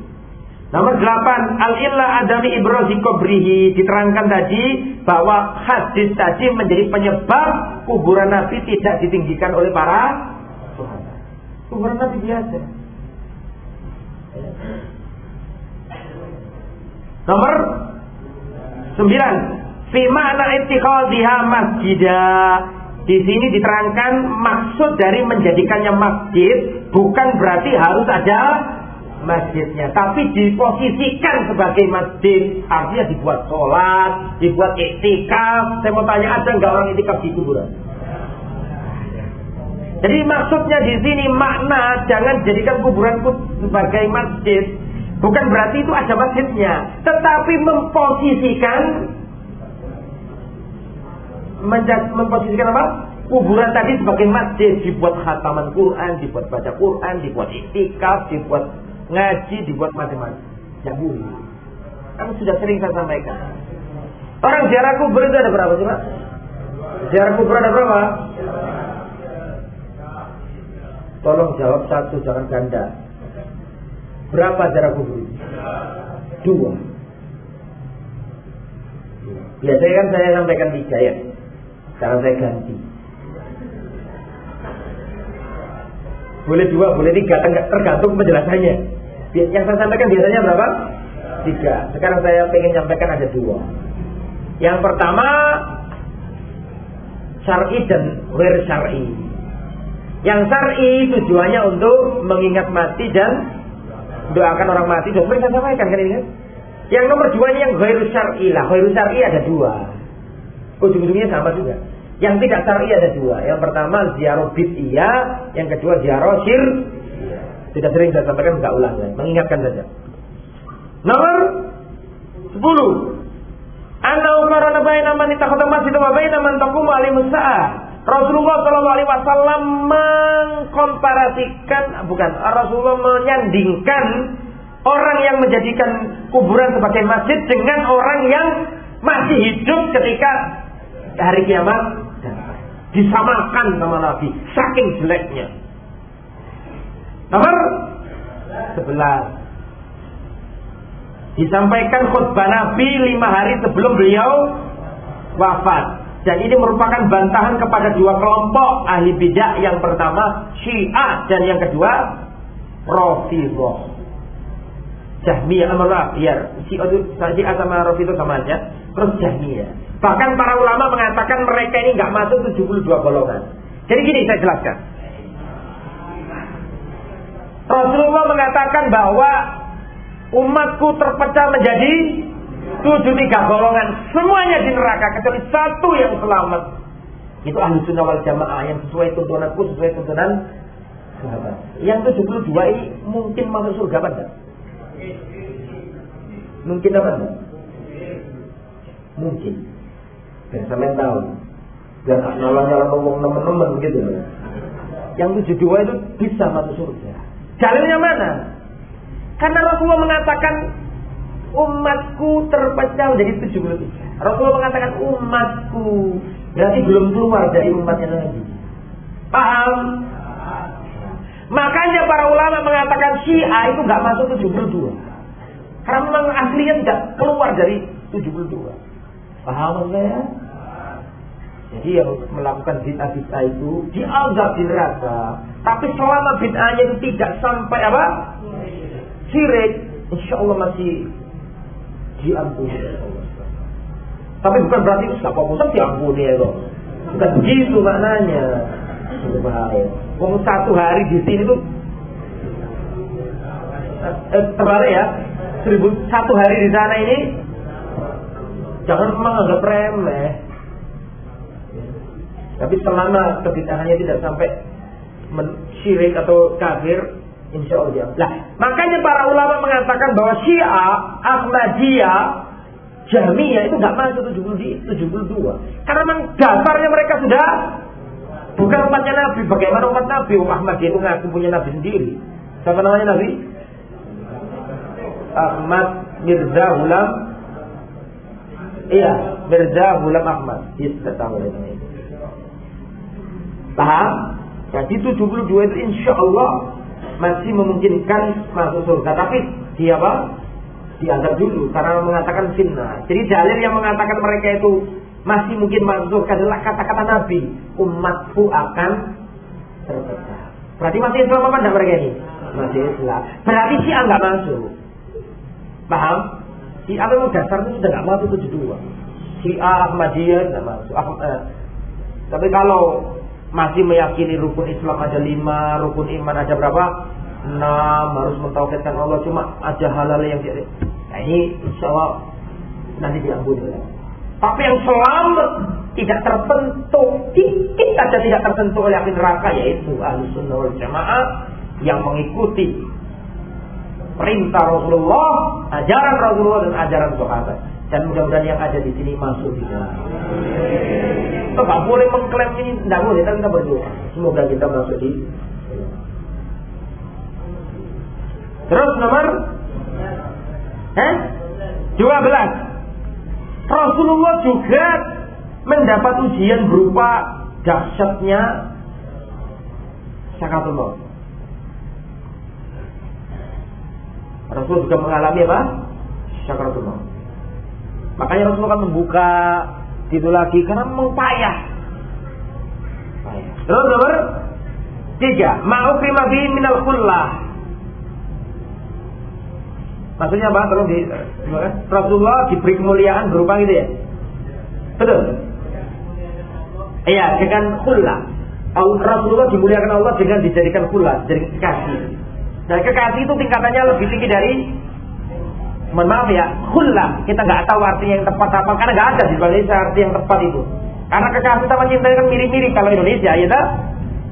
Nomor delapan, al-illah adami ibrazi qabrihi. Diterangkan tadi bahwa hadis tadi menjadi penyebab kuburan Nabi tidak ditinggikan oleh para sahabat. Kuburan Nabi biasa. Nomor Sembilan. Fi makna ittikhadhiha masjida. Di sini diterangkan maksud dari menjadikannya masjid bukan berarti harus ada masjidnya, tapi diposisikan sebagai masjid. Artinya dibuat sholat, dibuat iktikaf. Saya mau tanya ada nggak orang iktikaf di kuburan? Jadi maksudnya di sini makna jangan jadikan kuburanku sebagai masjid, Bukan berarti itu ada masjidnya, tetapi memposisikan memposisikan apa? Kuburan tadi sebagai masjid, dibuat khataman Quran, dibuat baca Quran, dibuat itikaf, dibuat ngaji, dibuat macam-macam. Ya boleh. Kan sudah sering saya sampaikan. Orang ziarah kubur itu ada berapa sih Pak? Ziarah kubur ada berapa? Tolong jawab satu, jangan ganda. Berapa jarak kubur? Dua. Biasanya kan saya sampaikan tiga ya. Sekarang saya ganti. Boleh dua, boleh tiga, tergantung penjelasannya. Yang saya sampaikan biasanya berapa? Tiga. Sekarang saya ingin sampaikan ada dua. Yang pertama syar'i dan wir syar'i. Yang syar'i tujuannya untuk mengingat mati dan doakan orang mati sudah saya sampaikan kan ini? Kan yang nomor dua ini yang ghairu syar'i lah. Ghairu syar'i ada dua. Ujung-ujungnya sama juga. Yang tidak syar'i ada dua. Yang pertama ziarah iya yang kedua ziarah sir sudah sering saya sampaikan nggak ulang ya. mengingatkan saja. Nomor sepuluh. Anda ukarana baina man ittakhadha masjid wa baina man taqumu alaihi Rasulullah Shallallahu Alaihi Wasallam mengkomparasikan, bukan Rasulullah menyandingkan orang yang menjadikan kuburan sebagai masjid dengan orang yang masih hidup ketika hari kiamat Disamakan sama Nabi. Saking jeleknya. Nomor 11. Disampaikan khutbah Nabi lima hari sebelum beliau wafat. Dan ini merupakan bantahan kepada dua kelompok ahli bidah. Yang pertama Syiah dan yang kedua Rafidah. Jahmiyah Amrah, biar Syiah sama Rafidah sama aja. Terus Jahmiyah. Bahkan para ulama mengatakan mereka ini nggak masuk 72 golongan. Jadi gini saya jelaskan. Rasulullah mengatakan bahwa umatku terpecah menjadi tujuh tiga golongan. Semuanya di neraka kecuali satu yang selamat. Itu ahli sunnah wal jamaah yang sesuai tuntunanku, sesuai tuntunan sahabat. Yang 72 ini mungkin masuk surga apa enggak? Mungkin apa enggak? Mungkin. Dan sampai tahu. Dan nyala-nyala ngomong teman-teman gitu. Yang 72 itu bisa masuk surga. Jalurnya mana? Karena Rasulullah mengatakan umatku terpecah menjadi 73. Rasulullah mengatakan umatku berarti belum keluar dari umatnya lagi. Paham? Makanya para ulama mengatakan Syiah itu nggak masuk 72. Karena memang aslinya tidak keluar dari 72. Paham saya? Jadi yang melakukan bid'ah-bid'ah itu dianggap di neraka. Tapi selama bid'ahnya itu tidak sampai apa? Syirik, insya Allah masih diampuni Tapi bukan berarti siapa pusat diampuni ya kok. Bukan begitu maknanya. Wong satu hari di sini tuh eh, terbalik ya. Seribu satu hari di sana ini jangan menganggap remeh. Tapi selama kebitahannya tidak sampai syirik atau kafir, insya Allah. Nah, makanya para ulama mengatakan bahwa Syiah, Ahmadiyah, Jahmiyah itu nggak masuk 72. Karena memang dasarnya mereka sudah bukan umatnya Nabi. Bagaimana umat Nabi? Umat Ahmadiyah itu ngaku punya Nabi sendiri. Siapa namanya Nabi? Ahmad Mirza Hulam. Iya, Mirza Hulam Ahmad. Sudah tahu ini. Paham? Jadi 72 itu insya Allah masih memungkinkan masuk surga. Tapi dia apa? Dianggap dulu karena mengatakan fitnah. Jadi dalil yang mengatakan mereka itu masih mungkin masuk surga adalah kata-kata Nabi. Umatku akan terpecah. Berarti masih Islam apa enggak mereka ini? Masih Islam. Berarti si enggak masuk. Paham? Si memang dasarnya sudah enggak masuk 72. Si A Ahmadiyah enggak masuk. Ah, eh. Tapi kalau masih meyakini rukun Islam ada lima, rukun iman ada berapa? Enam, harus mentauhidkan Allah cuma ada halal yang jadi. Nah ini insya Allah nanti diampuni. Tapi yang selamat tidak tertentu, dikit saja tidak tertentu oleh api neraka yaitu ahli sunnah wal jamaah yang mengikuti perintah Rasulullah, ajaran Rasulullah dan ajaran sahabat. Dan mudah-mudahan yang ada di sini masuk di dalam. Kita nggak boleh mengklaim ini, tidak boleh, tapi kita berdoa. Semoga kita masuk di Terus nomor eh? 12 Rasulullah juga mendapat ujian berupa dahsyatnya sakaratul maut. Rasul juga mengalami apa? Sakaratul maut. Makanya Rasulullah kan membuka itu lagi karena memang payah. Terus nomor tiga, ma'ukrima bi minal khullah. Maksudnya apa? Tolong di Rasulullah diberi kemuliaan berupa gitu ya. Betul. Iya, dengan khullah. Rasulullah dimuliakan Allah dengan dijadikan khullah, jadi kekasih. Dan kekasih itu tingkatannya lebih tinggi dari mohon maaf ya, khullah. Kita nggak tahu artinya yang tepat apa karena nggak ada di Indonesia arti yang tepat itu. Karena kekasih sama cinta kan mirip-mirip kalau Indonesia, ya tak?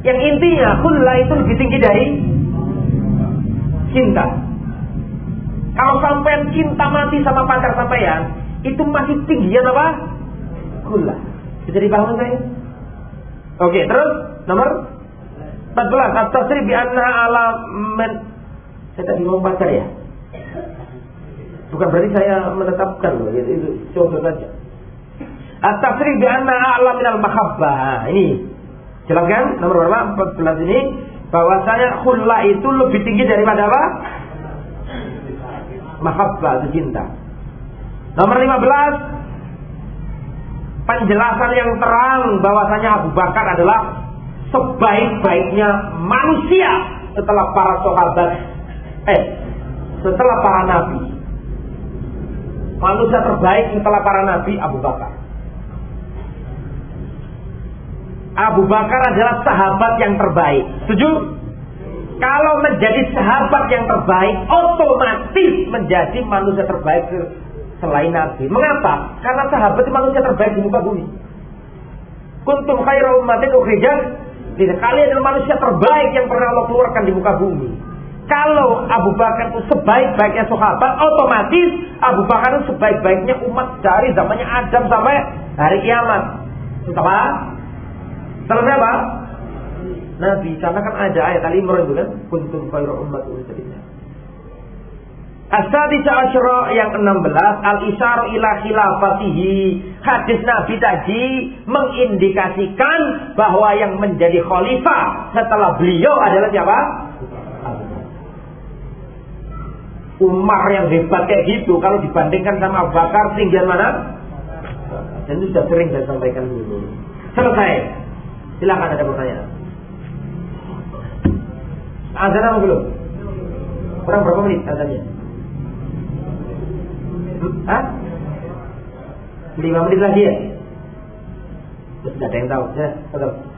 Yang intinya khullah itu lebih tinggi dari cinta. Kalau sampai cinta mati sama pacar sampean, itu masih tinggian apa? Khullah. Bisa dipahami saya? Oke, terus nomor 14. At-tasrif bi anna ala men Saya tadi ngomong pacar ya? Bukan berarti saya menetapkan loh, itu, contoh saja. At-tasrih bi anna a'la minal mahabbah. Ini Jelas kan? Nomor berapa? 14 ini bahwasanya khulla itu lebih tinggi daripada apa? Mahabbah itu cinta. Nomor 15 penjelasan yang terang bahwasanya Abu Bakar adalah sebaik-baiknya manusia setelah para sahabat eh setelah para nabi. Manusia terbaik setelah para nabi Abu Bakar. Abu Bakar adalah sahabat yang terbaik. Setuju? Kalau menjadi sahabat yang terbaik, otomatis menjadi manusia terbaik selain Nabi. Mengapa? Karena sahabat itu manusia terbaik di muka bumi. Kuntum khairu ummatin ukhrijat kalian adalah manusia terbaik yang pernah Allah keluarkan di muka bumi. Kalau Abu Bakar itu sebaik-baiknya sahabat, otomatis Abu Bakar itu sebaik-baiknya umat dari zamannya Adam sampai hari kiamat. Apa? Selesai apa? Nabi, karena kan ada ayat Al-Imran itu kan, kuntum khairu ummat ukhrijat As-sadisa asyra yang 16 al-isyaru ila khilafatihi. Hadis Nabi tadi mengindikasikan bahwa yang menjadi khalifah setelah beliau adalah siapa? Umar yang hebat kayak gitu kalau dibandingkan sama Abu Bakar tinggian mana? Dan itu sudah sering saya sampaikan dulu. Selesai. Silakan ada pertanyaan. Azan apa belum? Kurang berapa menit azannya? Hah? Lima menit lagi ya? Tidak ada yang tahu. Ya, betul.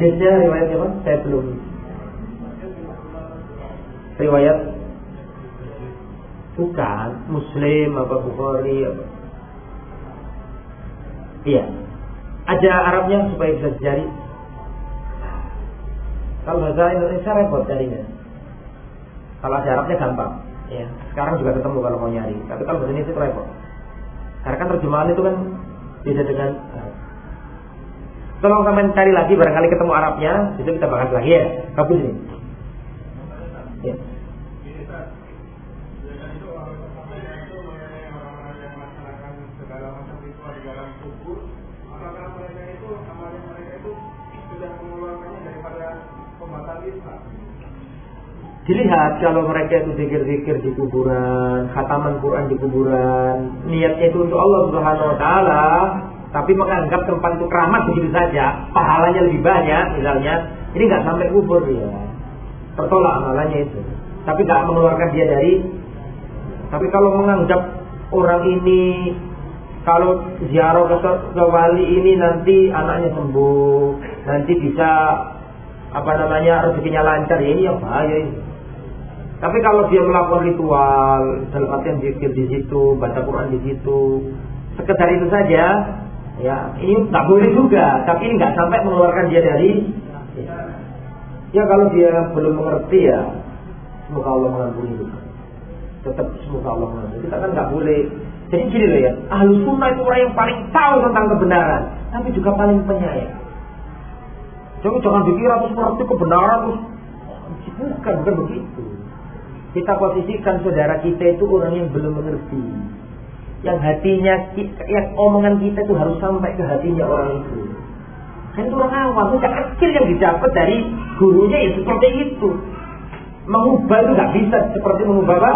Hadisnya riwayat apa? Saya belum. Riwayat Bukan Muslim apa Bukhari apa. Iya. Ada Arabnya supaya bisa dicari. Kalau bahasa Indonesia repot carinya. Kalau ada Arabnya gampang. Ya. Sekarang juga ketemu kalau mau nyari. Tapi kalau bahasa Indonesia itu repot. Karena kan terjemahan itu kan beda dengan Tolong kalian cari lagi barangkali ketemu Arabnya, itu kita bahas lagi ya. Kabul ini. Ya. Dilihat kalau mereka itu zikir-zikir di kuburan, khataman Quran di kuburan, niatnya itu untuk Allah Subhanahu wa taala, tapi menganggap tempat itu keramat begitu saja, pahalanya lebih banyak misalnya, ini nggak sampai kubur ya. Tertolak amalannya itu. Tapi nggak mengeluarkan dia dari tapi kalau menganggap orang ini kalau ziarah ke, ke wali ini nanti anaknya sembuh, nanti bisa apa namanya rezekinya lancar ya ini yang bahaya ini. Tapi kalau dia melakukan ritual, dalam artian zikir di situ, baca Quran di situ, sekedar itu saja, ya ini nggak boleh juga. Tapi ini nggak sampai mengeluarkan dia dari. Ya kalau dia belum mengerti ya, semoga Allah mengampuni juga. Tetap semoga Allah mengampuni. Kita kan nggak boleh. Jadi gini loh ya, ahlu sunnah itu orang yang paling tahu tentang kebenaran, tapi juga paling penyayang. Jangan jangan dikira terus mengerti kebenaran terus bukan bukan begitu. Kita posisikan saudara kita itu orang yang belum mengerti. Yang hatinya, yang omongan kita itu harus sampai ke hatinya orang itu. Kan itu awam, itu kecil yang didapat dari gurunya ya seperti itu. Mengubah itu nggak bisa seperti mengubah apa?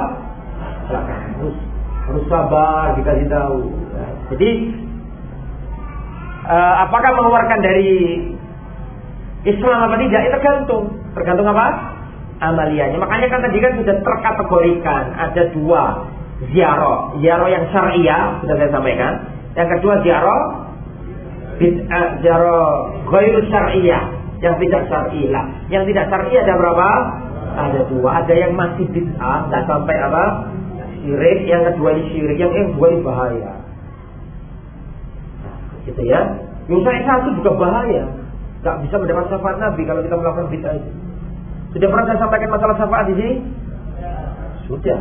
Harus, harus sabar dikasih tahu. Jadi uh, apakah mengeluarkan dari Islam apa tidak? Itu tergantung. Tergantung apa? amaliyahnya. Makanya kan tadi kan sudah terkategorikan ada dua ziarah, ziarah yang syariah sudah saya sampaikan. Yang kedua ziarah bid'ah ziarah ghairu syariah yang tidak syariah. Yang tidak syariah ada berapa? Ada dua. Ada yang masih bid'ah, tidak sampai apa? Syirik. Yang kedua ini syirik, yang kedua ini bahaya. gitu ya. Yang satu juga bahaya. Gak bisa mendapat syafaat Nabi kalau kita melakukan bid'ah itu. Sudah pernah saya sampaikan masalah syafaat di sini? Sudah.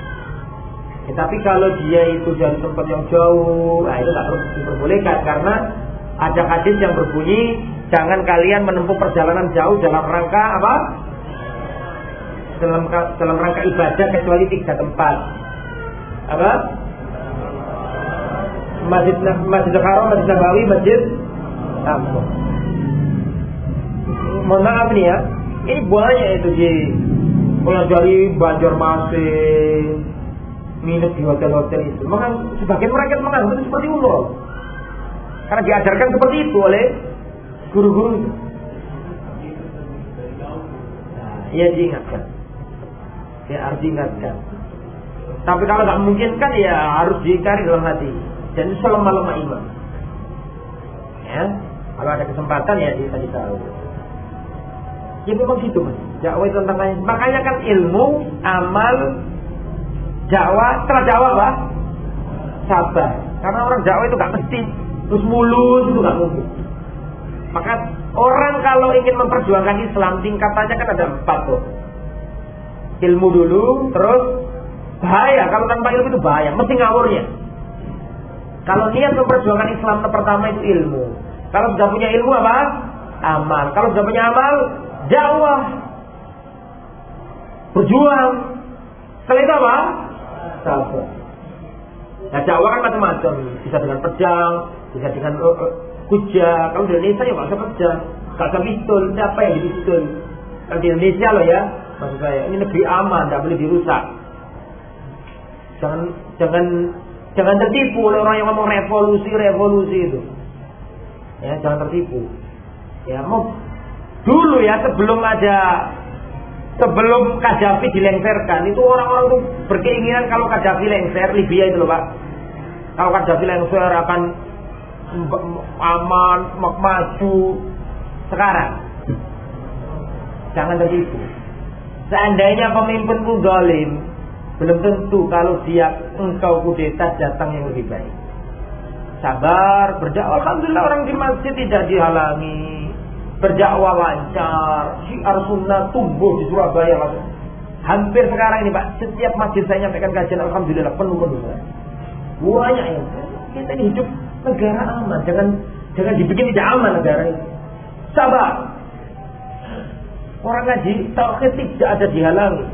Ya, tapi kalau dia itu dari tempat yang jauh, nah itu nggak diperbolehkan karena ada hadis yang berbunyi jangan kalian menempuh perjalanan jauh dalam rangka apa? Dalam dalam rangka ibadah kecuali tiga tempat. Apa? Masjid Masjid Haram, Masjid Nabawi, Masjid Aqsa. Mohon maaf nih ya, ini banyak itu di mulai dari Banjarmasin, minus di hotel-hotel itu. Maka sebagian mereka menganggap itu seperti umroh. Karena diajarkan seperti itu oleh guru-guru. Ya diingatkan. Ya harus diingatkan. Tapi kalau nggak memungkinkan ya harus dicari dalam hati. Dan itu selemah-lemah iman. Ya, kalau ada kesempatan ya kita tahu. Ya memang gitu mas. Itu tentang makanya kan ilmu, amal, dakwah, setelah dakwah apa? Sabar. Karena orang dakwah itu gak mesti terus mulus itu gak mungkin. Maka orang kalau ingin memperjuangkan Islam tingkatannya kan ada empat tuh. Ilmu dulu, terus bahaya. Kalau tanpa ilmu itu bahaya, mesti ngawurnya. Kalau niat memperjuangkan Islam pertama itu ilmu. Kalau sudah punya ilmu apa? Amal. Kalau sudah punya amal, dakwah. Berjuang. Setelah itu apa? Sabar. Nah dakwah kan macam-macam. Bisa dengan pedang, bisa dengan uh, uh, kuja. Kalau di Indonesia ya nggak usah pedang. Nggak usah pistol. Siapa yang di pistol? Kalau di Indonesia loh ya. Maksud saya, ini negeri aman, tidak boleh dirusak. Jangan jangan jangan tertipu oleh orang yang ngomong revolusi revolusi itu. Ya, jangan tertipu. Ya, mau dulu ya sebelum ada sebelum Kadhafi dilengserkan itu orang-orang tuh berkeinginan kalau Kadhafi lengser Libya itu loh Pak. Kalau Kadhafi lengser akan aman, maju sekarang. Jangan tertipu. Seandainya pemimpinmu zalim, belum tentu kalau dia engkau kudeta datang yang lebih baik. Sabar, berdakwah. Alhamdulillah orang di masjid tidak dihalangi. Berdakwah lancar. Syiar sunnah tumbuh di Surabaya. Hampir sekarang ini Pak, setiap masjid saya nyampaikan kajian Alhamdulillah penuh-penuh. Banyak yang kita ini hidup negara aman. Jangan jangan dibikin tidak aman negara ini. Sabar. Orang ngaji tauhid tidak ada dihalangi.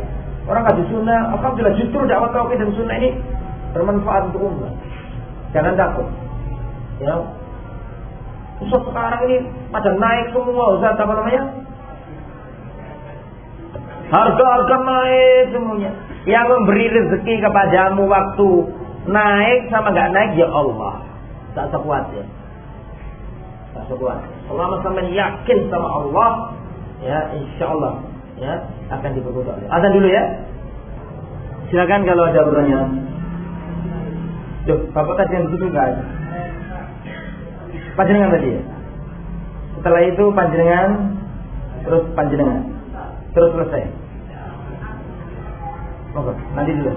Orang ngaji sunnah, alhamdulillah justru dakwah tauhid dan sunnah ini bermanfaat untuk umat. Jangan takut. Ya. Sekarang ini pada naik semua Ustaz apa namanya? Harga-harga naik semuanya. Yang memberi rezeki kepadamu waktu naik sama nggak naik ya Allah. Tak sekuat ya. Tak sekuat. Selama sampai yakin sama Allah, ya insya Allah ya akan dipermudah. Azan dulu ya. Silakan kalau ada pertanyaan. Duh, Bapak tadi yang enggak ada. Panjenengan tadi ya. Setelah itu panjenengan terus panjenengan terus selesai. Oke, nanti dulu.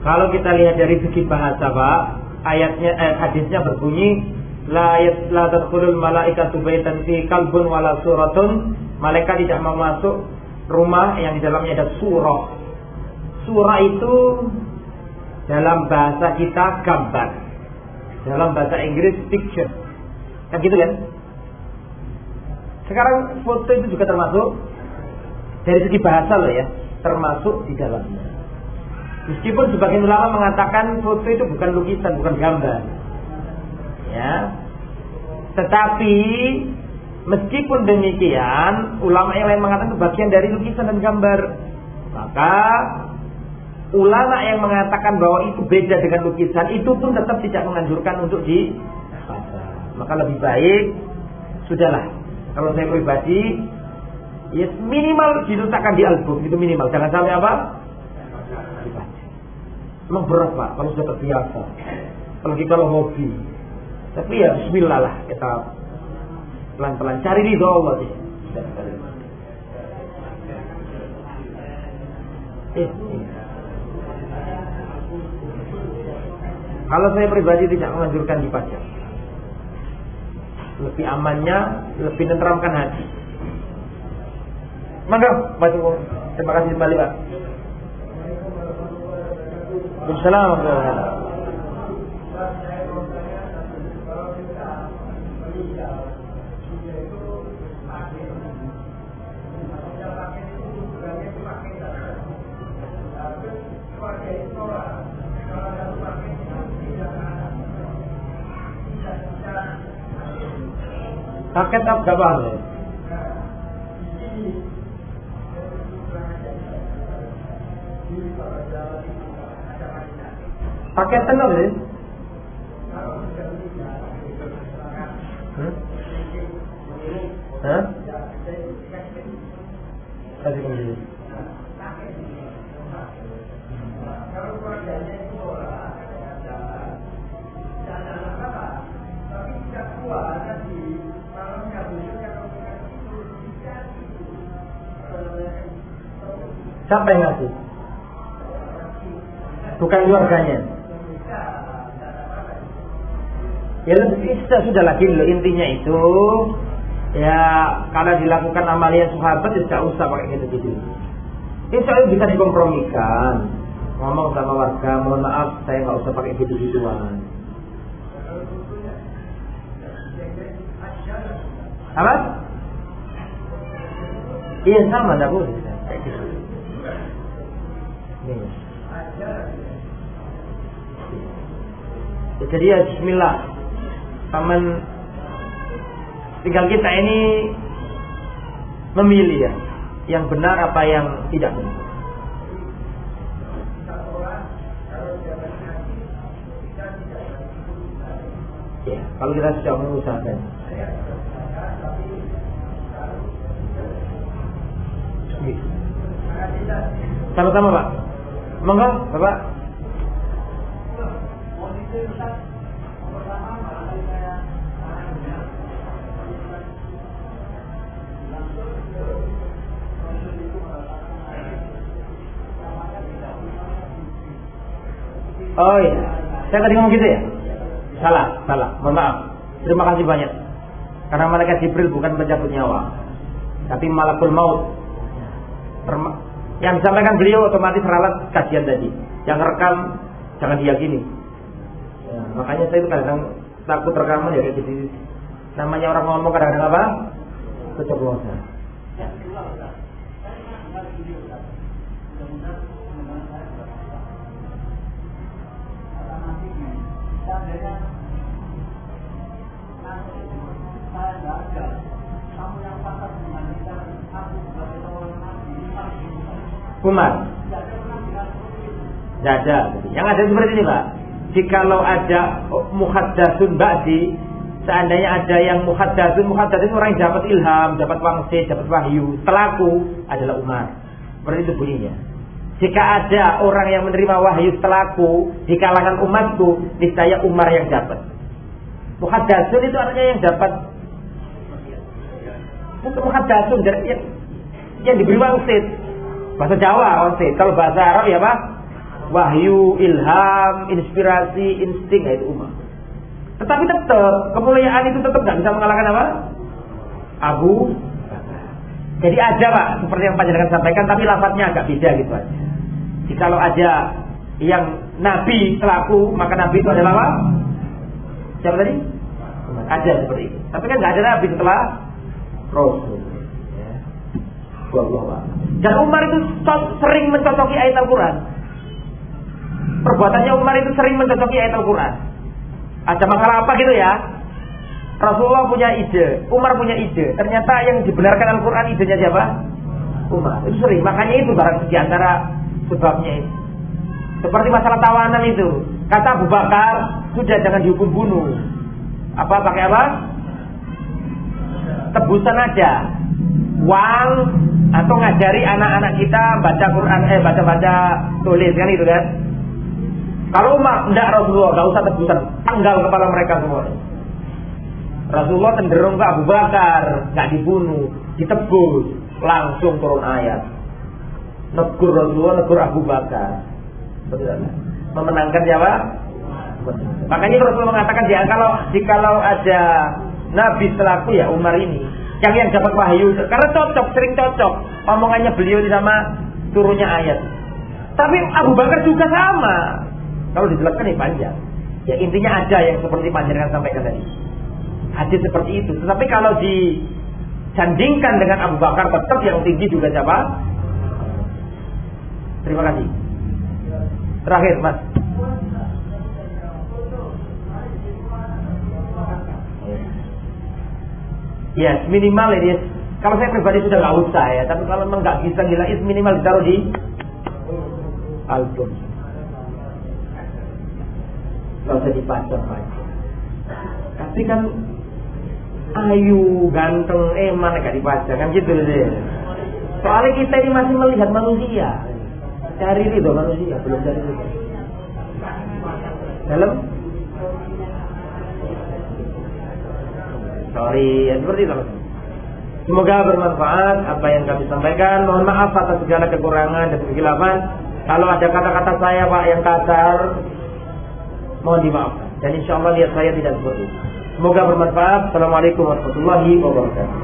Kalau kita lihat dari segi bahasa, Pak, ayatnya eh, hadisnya berbunyi la la tadkhulul malaikatu baitan fi kalbun wala suratun. Malaikat tidak mau masuk rumah yang di dalamnya ada surah. Surah itu dalam bahasa kita gambar. Dalam bahasa Inggris picture. Kan gitu kan? Sekarang foto itu juga termasuk dari segi bahasa loh ya, termasuk di dalamnya. Meskipun sebagian ulama mengatakan foto itu bukan lukisan, bukan gambar. Ya. Tetapi meskipun demikian, ulama yang lain mengatakan itu bagian dari lukisan dan gambar. Maka ulama yang mengatakan bahwa itu beda dengan lukisan itu pun tetap tidak menganjurkan untuk di maka lebih baik sudahlah kalau saya pribadi Ya minimal diletakkan di album itu minimal. Jangan sampai apa? Dibaca. Emang berat pak kalau sudah terbiasa. Apalagi kalau hobi. Tapi ya Bismillah lah kita pelan-pelan cari ridho Allah sih. Eh. Kalau saya pribadi tidak menganjurkan dibaca. Lebih amannya, lebih nenteramkan hati. Maka, baca Terima kasih kembali Pak. Assalamualaikum Paket apa berapa? Paket tenang ya? Hah? Kasih. Siapa yang ngasih? Bukan keluarganya. Ya sudah lagi loh intinya itu ya karena dilakukan amalia sahabat ya tidak usah pakai gitu gitu. Insya Allah bisa dikompromikan. Ngomong sama warga, mohon maaf saya nggak usah pakai gitu gituan. Apa? Iya sama, tidak boleh. Jadi ya Bismillah. Taman tinggal kita ini memilih ya, yang benar apa yang tidak benar. Ya, kalau kita sudah mengusahakan. Sama-sama Pak. Monggo, Bapak. Oh iya, saya tadi ngomong gitu ya? Salah, salah. Mohon maaf. Terima kasih banyak. Karena malaikat Jibril bukan pencabut nyawa, tapi malakul maut. Yang disampaikan beliau otomatis ralat kajian tadi. Yang rekam jangan diyakini. Ya, makanya saya itu kadang takut rekaman ya kayak gitu. Namanya orang ngomong kadang-kadang apa? Keceplosan. Umar. Tidak ada. Yang ada seperti ini Pak. Jikalau ada muhaddasun ba'di, seandainya ada yang muhaddasun, muhaddasun orang yang dapat ilham, dapat wangsit, dapat wahyu, telaku adalah Umar. Seperti itu bunyinya. Jika ada orang yang menerima wahyu telaku di kalangan umatku, niscaya Umar yang dapat. Muhaddasun itu artinya yang dapat Bukan muhaddasun yang, yang diberi wangsit Bahasa Jawa wangsit. Kalau bahasa Arab ya Pak? Wahyu, ilham, inspirasi, insting itu umat. Tetapi tetap kemuliaan itu tetap nggak bisa mengalahkan apa? Abu. Jadi ada Pak, seperti yang panjenengan sampaikan, tapi lafadznya agak beda gitu aja. Jikalau ada yang Nabi selaku, maka Nabi itu adalah apa? Siapa tadi? Ada seperti itu. Tapi kan nggak ada Nabi setelah Rasul. Ya. Dan Umar itu sering mencocoki ayat Al-Quran. Perbuatannya Umar itu sering mencocoki ayat Al-Quran. Ada masalah apa gitu ya? Rasulullah punya ide, Umar punya ide. Ternyata yang dibenarkan Al-Quran idenya siapa? Umar. Itu sering. Makanya itu barang di antara sebabnya itu. Seperti masalah tawanan itu. Kata Abu Bakar, sudah jangan dihukum bunuh. Apa pakai apa? Tebusan aja. uang atau ngajari anak-anak kita baca Quran eh baca-baca tulis kan itu kan. Kalau Umar tidak Rasulullah, nggak usah tebusan, tanggal kepala mereka semua. Rasulullah cenderung ke Abu Bakar, nggak dibunuh, ditebus, langsung turun ayat. Negur Rasulullah, negur Abu Bakar. Memenangkan siapa? Makanya Rasulullah mengatakan dia kalau jikalau ada Nabi selaku ya Umar ini yang yang dapat wahyu karena cocok sering cocok omongannya beliau sama turunnya ayat. Tapi Abu Bakar juga sama. Kalau dijelaskan ini panjang. Ya intinya ada yang seperti panjenengan sampaikan tadi. Hadis seperti itu. Tetapi kalau disandingkan dengan Abu Bakar tetap yang tinggi juga siapa? Terima kasih. Terakhir, Mas. Ya, yes, minimal ini. Kalau saya pribadi sudah nggak usah ya, tapi kalau memang nggak bisa is minimal ditaruh di album. Nggak usah dipajang aja. Tapi kan ayu, ganteng, eman gak dipajang kan gitu deh. Soalnya kita ini masih melihat manusia. Cari ridho manusia, belum cari ridho. Dalam Sorry, ya seperti itu. Semoga bermanfaat apa yang kami sampaikan. Mohon maaf atas segala kekurangan dan kegelapan. Kalau ada kata-kata saya Pak yang kasar, mohon dimaafkan. Dan insya Allah lihat saya tidak seperti itu. Semoga bermanfaat. Assalamualaikum warahmatullahi wabarakatuh.